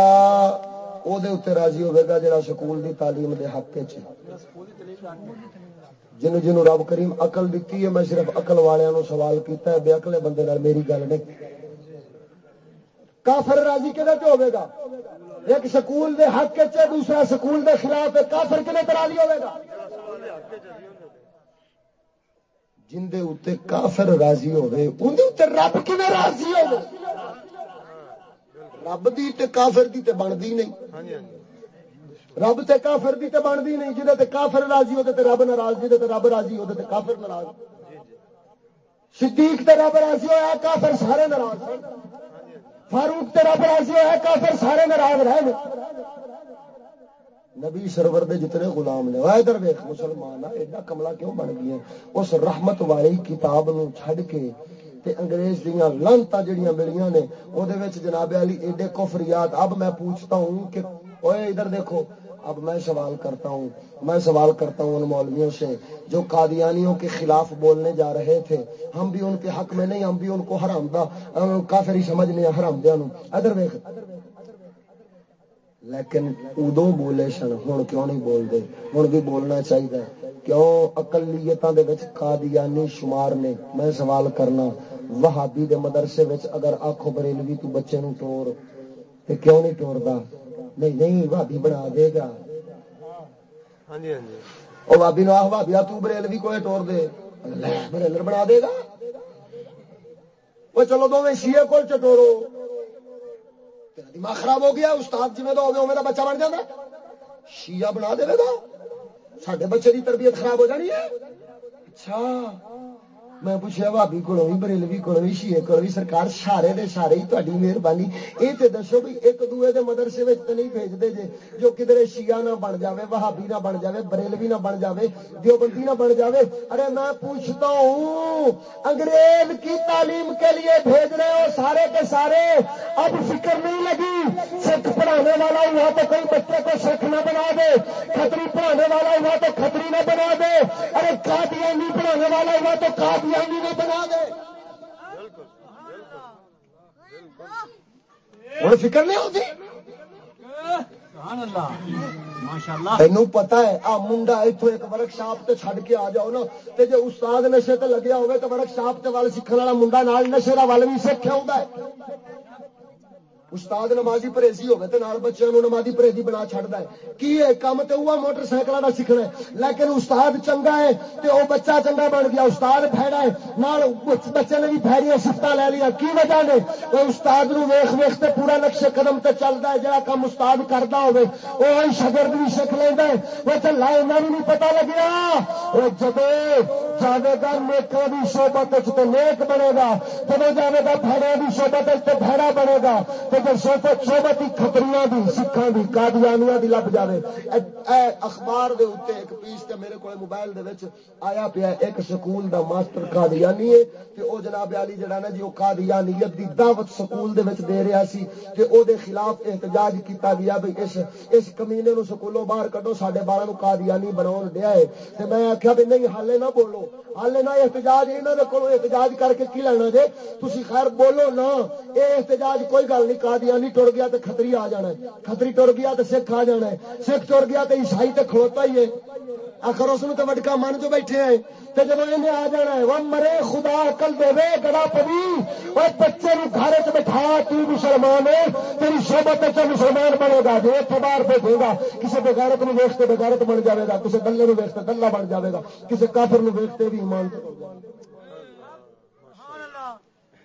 او دے اتے راضی ہوئے گا جڑا سکول دی تعلیم دے حق کے جن جن رب کریم اقل دیتی ہے، میں صرف اقل والوں سوال کیتا ہے، بے اقلے بندے نال میری گل نہیں۔ کافر راضی کہ ہوئے گا؟ ایک سکول دے حق چ دوسرا سکول دے خلاف کافر کنے ترالی ہوئے گا؟ جن دے اتے کافر راضی ہوئے، ان دے اتے رب کنے راضی ہوئے؟ رب دی تے کافر دی تے بندی نہیں۔ رب تے کافر دی تے بندی نہیں جہاں تے کافر راضی ہوتے تے رب ناراض جہاں تے رب راضی ہوتے تے کافر ناراض۔ صدیق تے رب راضی ہوا کافر سارے ناراض۔ فاروق تیرا راضی ہے کافر سارے ناراض رہے نبی سرور دے جتنے غلام نے ادھر ویخ مسلمان، ایڈا کملا کیوں بن گئی اس رحمت والی کتاب نو چھڈ کے تے انگریز دیاں لانتا جڑیاں ملیاں نے او دے وچ جناب علی ایڈے کفریات اب میں پوچھتا ہوں کہ، اوئے ادھر دیکھو اب میں سوال کرتا ہوں، میں سوال کرتا ہوں ان مولویوں سے جو قادیانیوں کے خلاف بولنے جا رہے تھے۔ ہم بھی ان کے حق میں نہیں، ہم بھی ان کو حرام دا کافری سمجھنے حرام دیا ادھر ویخ لیکن ادو بولے سن ہوں کیوں نہیں بولتے؟ ہوں بھی بولنا چاہیے کیوں؟ اقلیت قادیانی شمار نے۔ میں سوال کرنا، وہابی دے مدرسے اگر آخو بریلوی تو بچے نو ٹور تو کیوں نہیں ٹورتا نہیں نہیں بھابی بنا دے گا۔ ہاں جی، ہاں جی۔ وہ بھابی نو آخ بھابی تو بریل بھی کوئی ٹور دے۔ بریلر بنا دے گا۔ وہ چلو دو میں کو چٹورو۔ دماغ خراب ہو گیا استاد جی میں تو میرا بچہ بن جاتا شیعہ بنا دے گا۔ سڈے بچے کی تربیت خراب ہو جانی ہے۔ اچھا۔ میں پوچھا بھابی کو بریلوی کو شیے کو سرکار سارے دے سارے ہی تاری مہربانی یہ تو دسو بھی ایک دوے دے مدرسے تو نہیں بھیجتے جے جو کدھر شیعہ نہ بن جاوے وہابی نہ بن جاوے بریلوی نہ بن جاوے دیوبندی نہ بن جاوے ارے میں پوچھتا ہوں انگریز کی تعلیم کے لیے بھیج رہے ہو سارے کے سارے اب فکر نہیں لگی سکھ پڑھانے والا ہوا تو کوئی بچے کو سکھ نہ بنا دے کھتری پڑھانے والا ہوا تو کھتری نہ بنا دے ارے کادیانی پڑھانے والا ہوا تو کادی بنا دے۔ ہوں فکر نہیں ہوتی؟ تین پتا ہے آ منڈا اتو ایک ورک شاپ سے چڈ کے آ جاؤ نا۔ جی استاد نشے تے لگیا ہوئے تو ورک شاپ تے وال سیکھنے والا منڈا نال نشے کا ول بھی سیکھا ہوتا ہے۔ استاد نمازی پرہیزی ہوگا تو نال بچوں نو نمازی پرہیزی بنا چھڑدا ہے کی ہے کم تے ہوا موٹر سائیکل دا سیکھنا ہے لیکن استاد چنگا ہے تے او بچہ چنگا بن گیا استاد پھیڑا ہے نال بچے نے بھی پھیڑیاں سفتا لے لیا کی وجہ نے او استاد نو ویکھ ویکھ تے پورا نقش قدم تے چلدا ہے جڑا کم استاد کردا ہوے او شاگرد بھی سیکھ لیندا ہے او تے لائے نہیں پتہ لگیا او جدے جاوے گا نیکاں دی صحبت نیک بنے گا جدے جاوے گا پھیڑے دی صحبت وچ بنے گا تو تے صحبت صحبت خطریاں دی، سکھاں دی، قادیانیاں دی لب جاوے۔ اے اخبار دے اوتے ایک پیس تے میرے کول موبائل دے وچ آیا پیا ایک سکول دا ماسٹر قادیانی ہے تے او جناب علی جڑا نا جی او قادیانیت دی دعوت سکول دے وچ دے رہا سی تے او دے خلاف احتجاج کیتا گیا بھئی اس اس کمینے نو سکولوں باہر کڈو، ساڈے بالاں نو قادیانی بناون دیا ہے۔ تے میں آکھیا بھی نہیں، حالے نہ بولو۔ حالے نہ احتجاج، انہاں دے کولوں احتجاج کر کے کی لینا جے تسی خیر بولو نا، اے احتجاج کوئی گل نہیں قادیانی ٹر گیا تو کتری آ جانا ہے۔ کتری ٹر گیا تو سکھ آ جانا ہے۔ سکھ ٹر گیا تو عیسائی تو کھڑوتا ہی ہے۔ آخر اس تو وٹکا من جو بیٹھے ہیں۔ تو جب انہیں آ جانا ہے، وہ مرے خدا کل دے وے گڑا پوی وہ بچے نو گھر چ بٹھا، تو مسلمان ہے، تیری صحبت چ مسلمان بنے گا جی، جو اتنے باہر بھیجے گا۔ کسی بغیرت نو ویختے بغیرت بن جائے گا کسی گلے نو ویختے گلا بن جائے گا کسی کافر نو ویختے بھی ایمان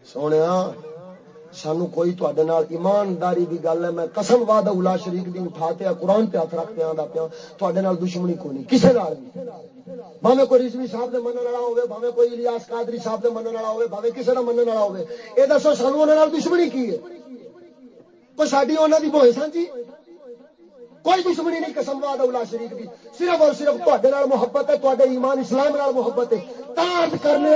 سونے سانو کوئی تے ایمانداری کی گل ہے میں قسم واد الا شریف دی اٹھا قرآن پہ ہاتھ رکھ پیا۔ پیا تے دشمنی کو نہیں کسی نال بھاوے کوئی رضوی صاحب کے من والا ہوے بھاوے کوئی الیاس قادری صاحب کے من والا ہوے بھاوے کسی کا من والا ہوے یہ دسو سانو دشمنی کی ہے؟ کوئی ساری انہوں کی بوئے سن جی؟ کوئی دشمنی نہیں قسم واد اولا شریف کی صرف اور صرف تے محبت ہے تے ایمان اسلام نال محبت ہے۔ تاج کرنے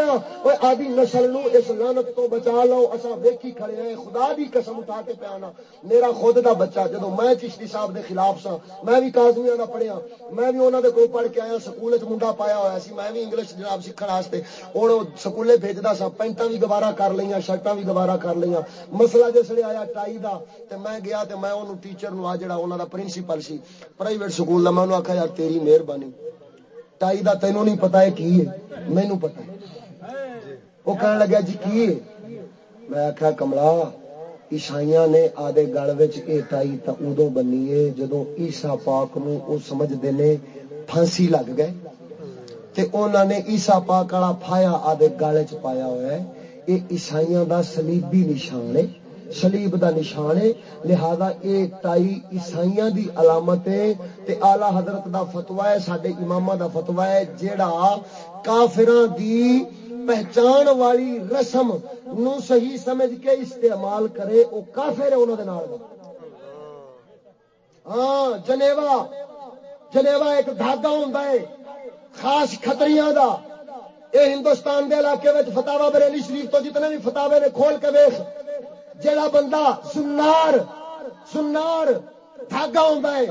آدھی نسل نو اس لانت تو بچا لو۔ اصا ویکھی کھڑے ہیں۔ خدا دی قسم اٹھا کے پیانا میرا خود دا بچہ جدو میں چشتی صاحب دے خلاف سا میں بھی کازمیاں دا پڑھیا میں بھی انہوں دے کو پڑھ کے آیا، سکول چ منڈا پایا ہوا سی۔ میں بھی انگلش جناب سیکھنے واسطے ہوں سکولے بھیجدا سا پینٹاں بھی گوارا کر لیا شرٹاں بھی گوارا کر لیا مسئلہ جس آیا ٹائی دا، تے میں گیا تے میں انہوں ٹیچر نو آ جڑا انہوں دا پرنسپل سی، پرائیویٹ سکول کا میں انہوں آخیا یار تیری مہربانی۔ ٹائی کا تینوں نہیں پتا ہے کی ہے مینو پتا وہ کہنے لگا جی کی ہے؟ میں آخیا کملا عیسائی نے آدھے گل ٹائی تو ادو بنی ہے جدو عیسا پاک نو وہ سمجھتے نے پھانسی لگ گئے۔ تے انہوں نے عیسا پاک والا پھایا آدھے گل چ پایا ہوا ہے۔ یہ عیسائی دا سلیبی نشان ہے۔ سلیب دا نشان ہے۔ لہذا اے ٹائی عیسائیاں دی علامت ہے۔ تے اعلی حضرت دا فتوا ہے، ساڈے اماماں دا فتوا ہے، جیڑا کافراں دی پہچان والی رسم نو صحیح سمجھ کے استعمال کرے، او کافر ہے انہاں دے نال۔ ہاں جنیوا جنیوا ایک دھاگا ہوندا ہے، خاص خطریاں دا۔ اے ہندوستان دے علاقے وچ فتاوا بریلی شریف تو جتنے بھی فتاوے نے کھول کے ویکھ جڑا بندہ سنار سنار دھاگا ہوتا ہے،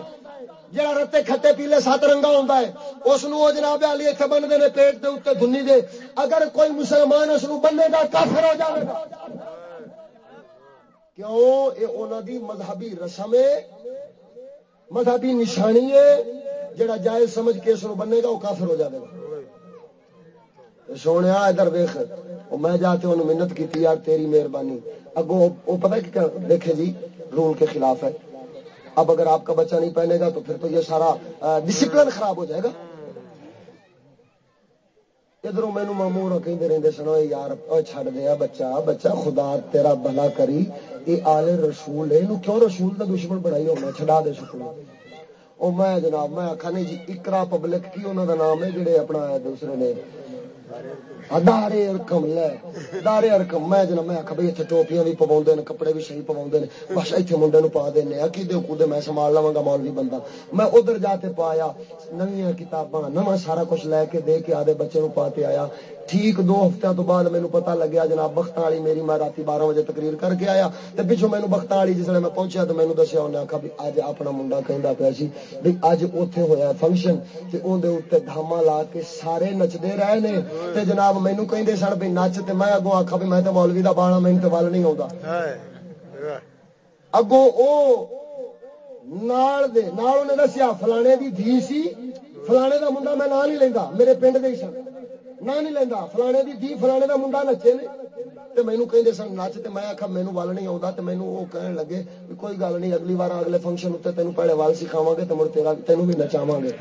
جڑا رتے کھٹے پیلے سات رنگا ہوتا ہے اس نو جناب علی اتنے بنتے ہیں پیٹ دے اتنے دھنی دے۔ اگر کوئی مسلمان اس بننے گا کافر ہو جائے گا۔ کیوں؟ یہ انہوں دی مذہبی رسم ہے، مذہبی نشانی ہے، جڑا جائز سمجھ کے اس بننے گا وہ کافر ہو جائے گا۔ سونے ادھر ویخ میں جا کے انہوں محنت کی یار تیری مہربانی۔ اگو وہ پتا کہ دیکھے جی رول کے خلاف ہے۔ اب اگر آپ کا بچہ نہیں پہنے گا تو پھر تو یہ سارا ڈسپلن خراب ہو جائے گا۔ ادھر مینو مامور کہ رہتے سنو یار چھڑ دیا بچہ بچہ خدا تیرا بلا کری۔ یہ آلے رسول ہے کیوں رسول کا دشمن بنائی ہونا؟ چھڈا دے سکول وہ میں جناب، میں آخا نہیں جی اکرا پبلک، کی انہوں کا نام ہے جڑے اپنا دوسرے نے؟ دارے رقم لے دارے ارکم، میں جنا میں آخا بھائی اتنے ٹوپیاں بھی پوا کپڑے بھی صحیح نے، بس اتنے منڈے نو پا دینا عقیدے کودے میں سنبھال لوا گا مولوی بندہ۔ میں ادھر جا کے پایا، نویاں کتاباں، نواں سارا کچھ لے کے دے کے آدھے بچے نو پاتے آیا۔ ٹھیک دو ہفتوں تو بعد مینو پتا لگیا جناب بخت والی میری میں رات بارہ بجے تقریر کر کے آیا تو پچھو مینو بخت والی جس میں پہنچیا تو مینو دسیا آخا بھی اج اپنا منڈا کہہ پیا سی بھی اج اتے ہوا فنکشن اندر دھاما لا کے سارے نچتے رہے نے تے جناب مینو کہ سن بھی نچ تے میں اگوں آخا بھی میں تو مولوی کا بالا مینو تو ول نہیں آتا اگوں او نال دے نال انہیں دسیا فلانے دی دھی سی فلانے دا منڈا میں نہ نہیں لینا میرے پنڈ دے سن۔ نہ نہیں لینا فلانے دی دھی فلانے دا منڈا نچے نے تے مینوں کہندے سن نچ تے میں آکھا مینوں ول نہیں آوندا تے مینوں او کہن لگے بھی کوئی گل نہیں اگلی بار اگلے فنکشن تے تینوں پہلے ول سکھاواں گے تے مڑ تیرا تینوں بھی نچاواں گے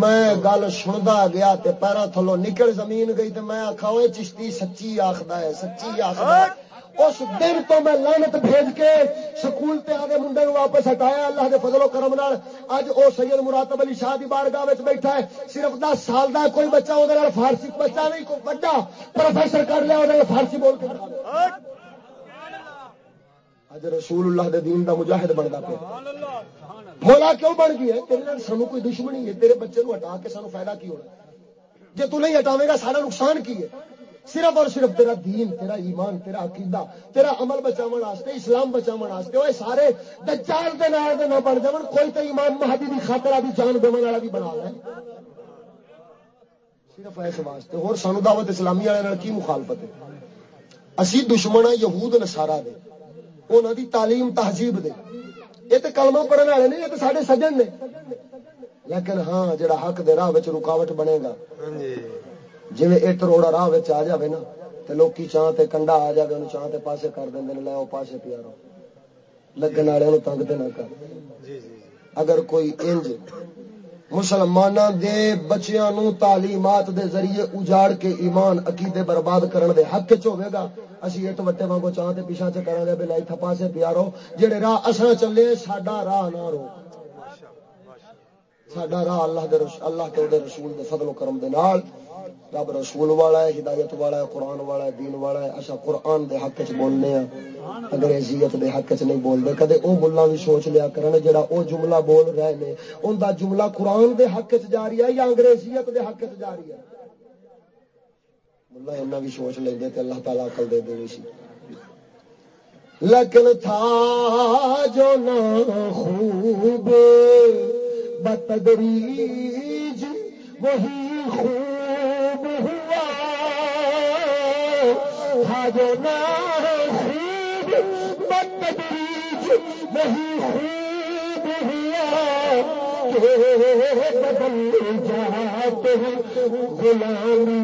میں گل سندا گیا تے پیراں تھلوں نکل زمین گئی تے میں آکھا اوے چشتی سچی آکھدا ہے سچی آکھدا ہے اس دن تو میں لانت بھیج کے سکول تے آگے منڈے نو واپس ہٹایا۔ اللہ دے فضل و کرم نال اج او سید مراتب علی شاہ دی بارگاہ وچ بیٹھا ہے۔ صرف 10 سال دا کوئی بچہ اودے نال فارسی بچہ نہیں، کوئی بڑا پروفیسر کر لیا، اودے نال فارسی بول کے اج رسول اللہ دے دین دا مجاہد بندا پیا۔ سبحان مولا کیوں بن گئی ہے؟ تیرے نال سانو کوئی دشمنی ہے؟ تیرے بچے نو ہٹا کے سانو فائدہ کی ہونا جے تو نہیں ہٹاوے گا، سارا نقصان کی ہے؟ صرف اور صرف تیرا دین، تیرا ایمان، تیرا عقیدہ، تیرا عمل بچاون واسطے، اسلام بچاون واسطے اوے سارے دجال دے نال دے نہ بن جاون، کوئی تے امام مہدی دی خاطر ابھی جان دیون والا بھی بنا لے۔ صرف اس واسطے۔ اور سانو دعوت اسلامی والے نال کی مخالفت ہے؟ اسی دشمن ہیں یہود نصارا دے۔ انہاں دی تعلیم، تہذیب دے۔ یہ تے کلمہ پڑھن والے نہیں یہ تے ساڈے سجن نے۔ لیکن ہاں جڑا حق دے راہ وچ رکاوٹ بنے گا۔ ہاں جی۔ اٹ روڑا راہ آ جائے نا تو لوکی چاہ تے کنڈا آ جائے انہوں چاہ تے پاسے کر دیں لے آؤ پاسے پیارو لگن والے تنگ نہ کر اگر کوئی انج مسلمان دے بچیاں نو تعلیمات دے ذریعے اجاڑ کے ایمان عقیدے برباد کرن دے حق چ ہوے گا اسی اٹ وٹے وانگو چاہ تے پیچھا چ کران گے بلائی تھپا سے پیارو جڑے راہ اساں چلے ساڈا راہ نہ رو ساڈا راہ اللہ دے رسول اللہ تے دے رسول دے فضل و کرم دے نال رب رسول والا ہے، ہدایت والا ہے، قرآن والا ہے، دین والا ہے۔ اچھا قرآن دے حق چ بولنے ہیں انگریزیت دے حق چ نہیں بولتے کدے او ملا بھی سوچ لیا کرن جڑا او جملہ بول رہے نے۔ ان دا جملہ قرآن دے حق چ جاری ہے یا انگریزیت دے حق چ جاری ہے؟ ملا اینا بھی سوچ لیں تے اللہ تعالی عقل دے دینی سی۔ لیکن تھا جو نہ خوب، بتدریج وہی خوب۔ جو نہ خوب بتدریج نہیں خوب ہوا بدل جاتے ہیں غلامی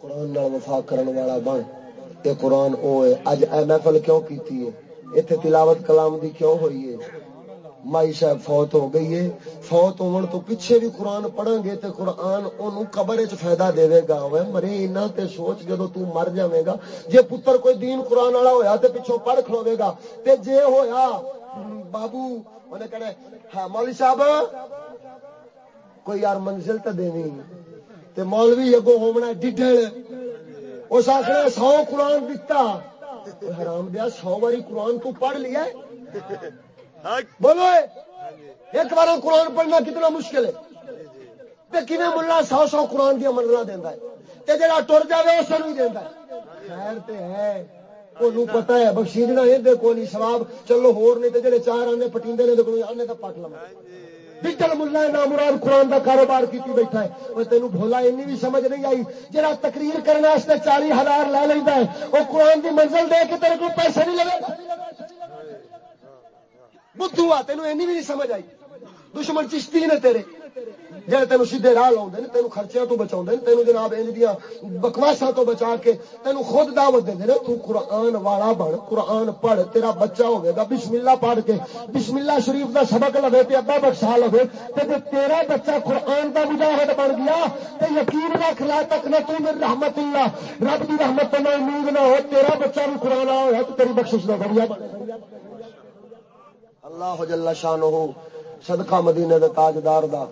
قرآن وفا کرن والا بن یہ قرآن او ہے اج ایم ایف ایل کیوں کیتی ہے اتنے تلاوت کلام دی کیوں ہوئی ہے مائی صاحب فوت ہو گئی ہے۔ فوت ہون تو پیچھے بھی قرآن پڑھیں گے تے قرآن اونوں قبر وچ فائدہ دے گا۔ اوے مرے، انہاں تے سوچ جدوں تو مر جاویں گا، جے پتر کوئی دین قرآن والا ہویا تے پیچھے پڑھ کھلوے گا۔ تے جے ہویا، بابو انہیں کہنا ہاں مولوی صاحب، کوئی یار منزل تے دینی۔ تے مولوی اگوں ہومنا ڈڈل اس آخر سو قرآن دتا۔ حرام دیا، سو باری قرآن تو پڑھ لیا۔ بولو ایک بار قرآن پڑھنا کتنا مشکل ہے۔ کھے ملا، سو سو قرآن دیا مننا دینا ہے۔ جا ٹر جائے اسے دینا خیر تے ہے۔ پتا ہے بخشیدنا یہ سواب چلو، ہور چار آنے پٹیندے نے کوئی آنے تو پٹ لوا ڈجل ملا نام مراد قرآن کا کاروبار کی بیٹھا ہے۔ وہ تینوں بھولا این بھی سمجھ نہیں آئی۔ جہاں تقریر کرنے چالی ہزار لے لینا ہے، وہ قرآن کی منزل دے کے تیرے کو پیسے نہیں لگے۔ بدھو آ تینوں اینی بھی نہیں سمجھ آئی دشمن چشتی نے تیرے جی تین سیدے راہ لاؤ تین خرچیاں تو بچا تین جناب انج دیا بکواسا تو بچا کے تین خود دعوت دے تو قرآن والا بن قرآن پڑھ تیرا بچہ ہوے گا بسم اللہ پڑھ کے بسم اللہ شریف دا سبق لگے تے ابا بخشا لگے تے جے تیرا بچہ قرآن دا مجاہد بن گیا تے یقین رکھ لا تک نہ تو میری رحمت اللہ رب دی رحمت تو امید نہ ہو تیرا بچہ بھی قرآن آ ہوا تو تیری بخشش دا ذریعہ بنے اللہ جل شانہ صدقہ مدینے دے تاجدار دا۔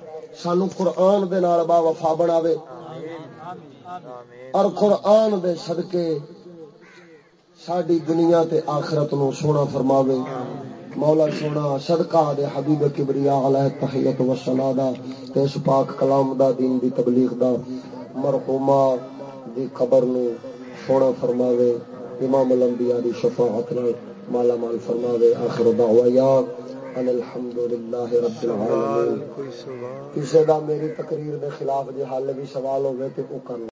سانو قرآن دے نال با وفا بناوے۔ اور قرآن دے صدقے ساڈی دنیا تے آخرت نو سونا فرماوے۔ مولا سونا صدقہ دے حبیب کبریا علیہ تحیت و سنا دا تے اس پاک کلام دا دین دی تبلیغ دا مرحومہ دی قبر نو سونا فرماوے۔ امام الانبیاء دی شفاعت نال۔ مالا مال فرماوے آخر دعوایا ان الحمدللہ رب العالمین کسی دا میری تقریر دے خلاف جے حال بھی سوال ہوئے تے او کر